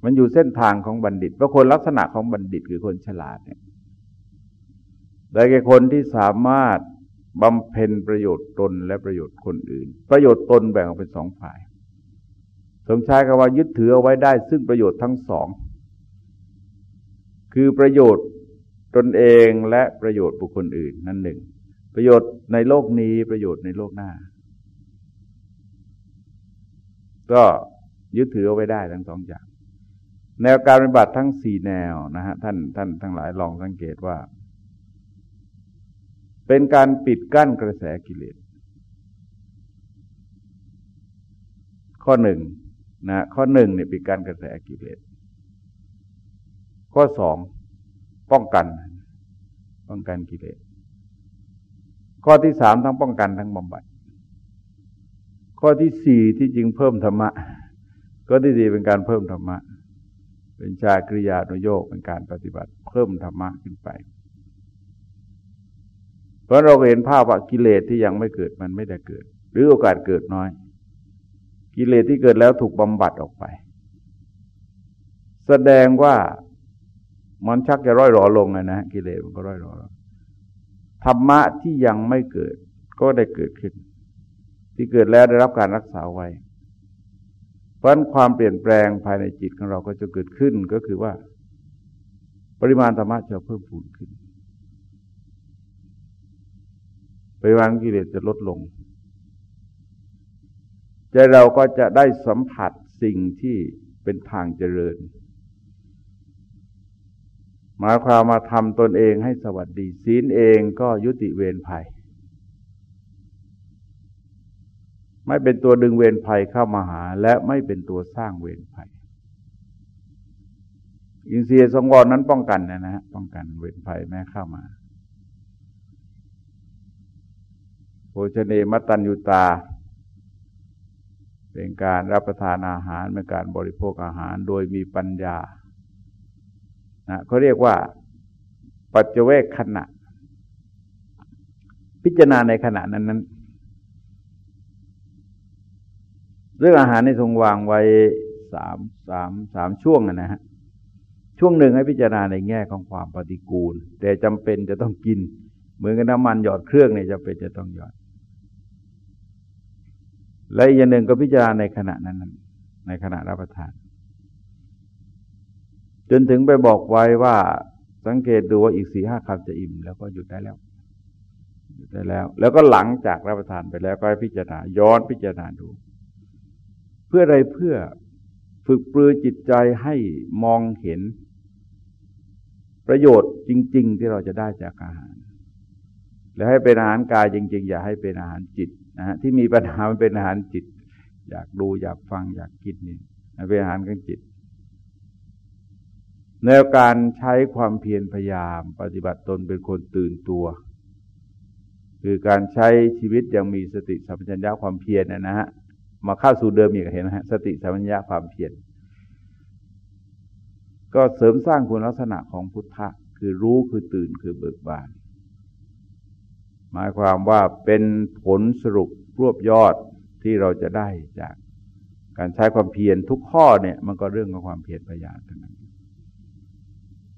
มันอยู่เส้นทางของบัณฑิตเพราะคนลักษณะของบัณฑิตคือคนฉลาดเนี่ย แต่แก่คนที่สามารถบำเพ็ญประโยชน์ตนและประโยชน์คนอื่น ประโยชน์ตนแบ่งออกเป็นสองฝ่ายสมชายคำว่ายึดถือเอาไว้ได้ ซึ่งประโยชน์ทั้งสอง คือประโยชน์ตนเองและประโยชน์บุคคลอื่นนั่นหนึ่ง ประโยชน์ในโลกนี้ประโยชน์ในโลกหน้า ก็ยึดถือเอาไว้ได้ทั้งสองอย่าง แนวการปฏิบัติทั้งสี่แนวนะฮะท่านท่านทั้งหลายลองสังเกตว่า เป็นการปิดกั้นกระแสกิเลส ข้อหนึ่งนะข้อหนึ่งเนี่ยปิดกั้นกระแสกิเลส ข้อสองป้องกัน ป้องกันกิเลส ข้อที่สามทั้งป้องกันทั้งบำบัด ข้อที่สี่ที่จริงเพิ่มธรรมะ ก็ที่ดีเป็นการเพิ่มธรรมะ เป็นชากริยาโนโยกเป็นการปฏิบัติ เพิ่มธรรมะขึ้นไป เพราะเราเห็นภาพว่ากิเลสที่ยังไม่เกิดมันไม่ได้เกิด หรือโอกาสเกิดน้อย กิเลสที่เกิดแล้วถูกบำบัดออกไป แสดงว่ามันชักจะร้อยหรอลงนะนะกิเลสมันก็ร้อยหรอธรรมะที่ยังไม่เกิดก็ได้เกิดขึ้น ที่เกิดแล้วได้รับการรักษาไว้ เพราะความเปลี่ยนแปลงภายในจิตของเราก็จะเกิดขึ้นก็คือว่า ปริมาณธรรมะจะเพิ่มพูนขึ้น ไปริมาณกิเลสจะลดลง ใจเราก็จะได้สัมผัสสิ่งที่เป็นทางเจริญมาความมาทำตนเองให้สวัสดี ศีลเองก็ยุติเวรภัย ไม่เป็นตัวดึงเวรภัยเข้ามาหา และไม่เป็นตัวสร้างเวรภัย อินทรียสงวรนั้นป้องกันนะฮะป้องกันเวรภัยแม้เข้ามา โภชเนมัตัญญุตา เป็นการรับประทานอาหารเป็นการบริโภคอาหารโดยมีปัญญานะเขาเรียกว่า ปัจเจเวกขณะ พิจารณาในขณะนั้นนั้นเรื่องอาหารในทรงวางไว้สามสามสามช่วงนะฮะช่วงหนึ่งให้พิจารณาในแง่ของความปฏิกูล แต่จำเป็นจะต้องกิน เหมือนกับน้ำมันหยอดเครื่องเนี่ยจำเป็นจะต้องหยอด และอีกอย่างหนึ่งก็พิจารณาในขณะนั้นในขณะรับประทาน จนถึงไปบอกไว้ว่าสังเกตดูว่าอีกสี่ห้าคำจะอิ่มแล้วก็หยุดได้แล้วหยุดได้แล้ว แล้วก็หลังจากรับประทานไปแล้วก็พิจารณาย้อนพิจารณาดู เพื่ออะไรเพื่อฝึกปลือจิตใจให้มองเห็นประโยชน์จริง ๆ ที่เราจะได้จากอาหาร แล้วให้เป็นอาหารกายจริง ๆ อย่าให้เป็นอาหารจิตนะฮะที่มีปัญหามันเป็นอาหารจิต อยากดูอยากฟังอยากคิดนี่เป็นอาหารของจิตแนวการใช้ความเพียรพยายาม ปฏิบัติตนเป็นคนตื่นตัว คือการใช้ชีวิตยังมีสติสัมปชัญญะความเพียรนะฮะมาเข้าสู่เดิมอีกเห็นไหมฮะสติสัมปชัญญะความเพียรก็เสริมสร้างคุณลักษณะของพุทธะคือรู้คือตื่นคือเบิกบาน หมายความว่าเป็นผลสรุปรวบยอดที่เราจะได้จากการใช้ความเพียรทุกข้อเนี่ย มันก็เรื่องของความเพียรพยายามทั้งนั้น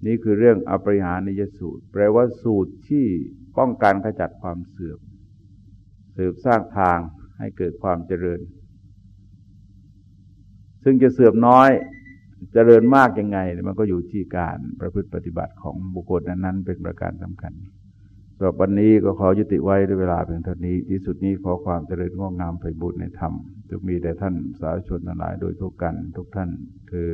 นี่คือเรื่องอปริหานิยสูตร แปลว่าสูตรที่ป้องกันขจัดความเสื่อมสืบสร้างทางให้เกิดความเจริญ ซึ่งจะเสื่อมน้อยเจริญมากยังไง มันก็อยู่ที่การประพฤติปฏิบัติของบุคคลนั้นๆ เป็นประการสำคัญ รับวันนี้ก็ขอยุติไว้ด้วยเวลาเพียงเท่านี้ ที่สุดนี้ขอความเจริญงอกงามไปบุญในธรรมจะมีแด่ท่านสาธุชนทั้งหลายโดยทุกกันทุกท่านคือ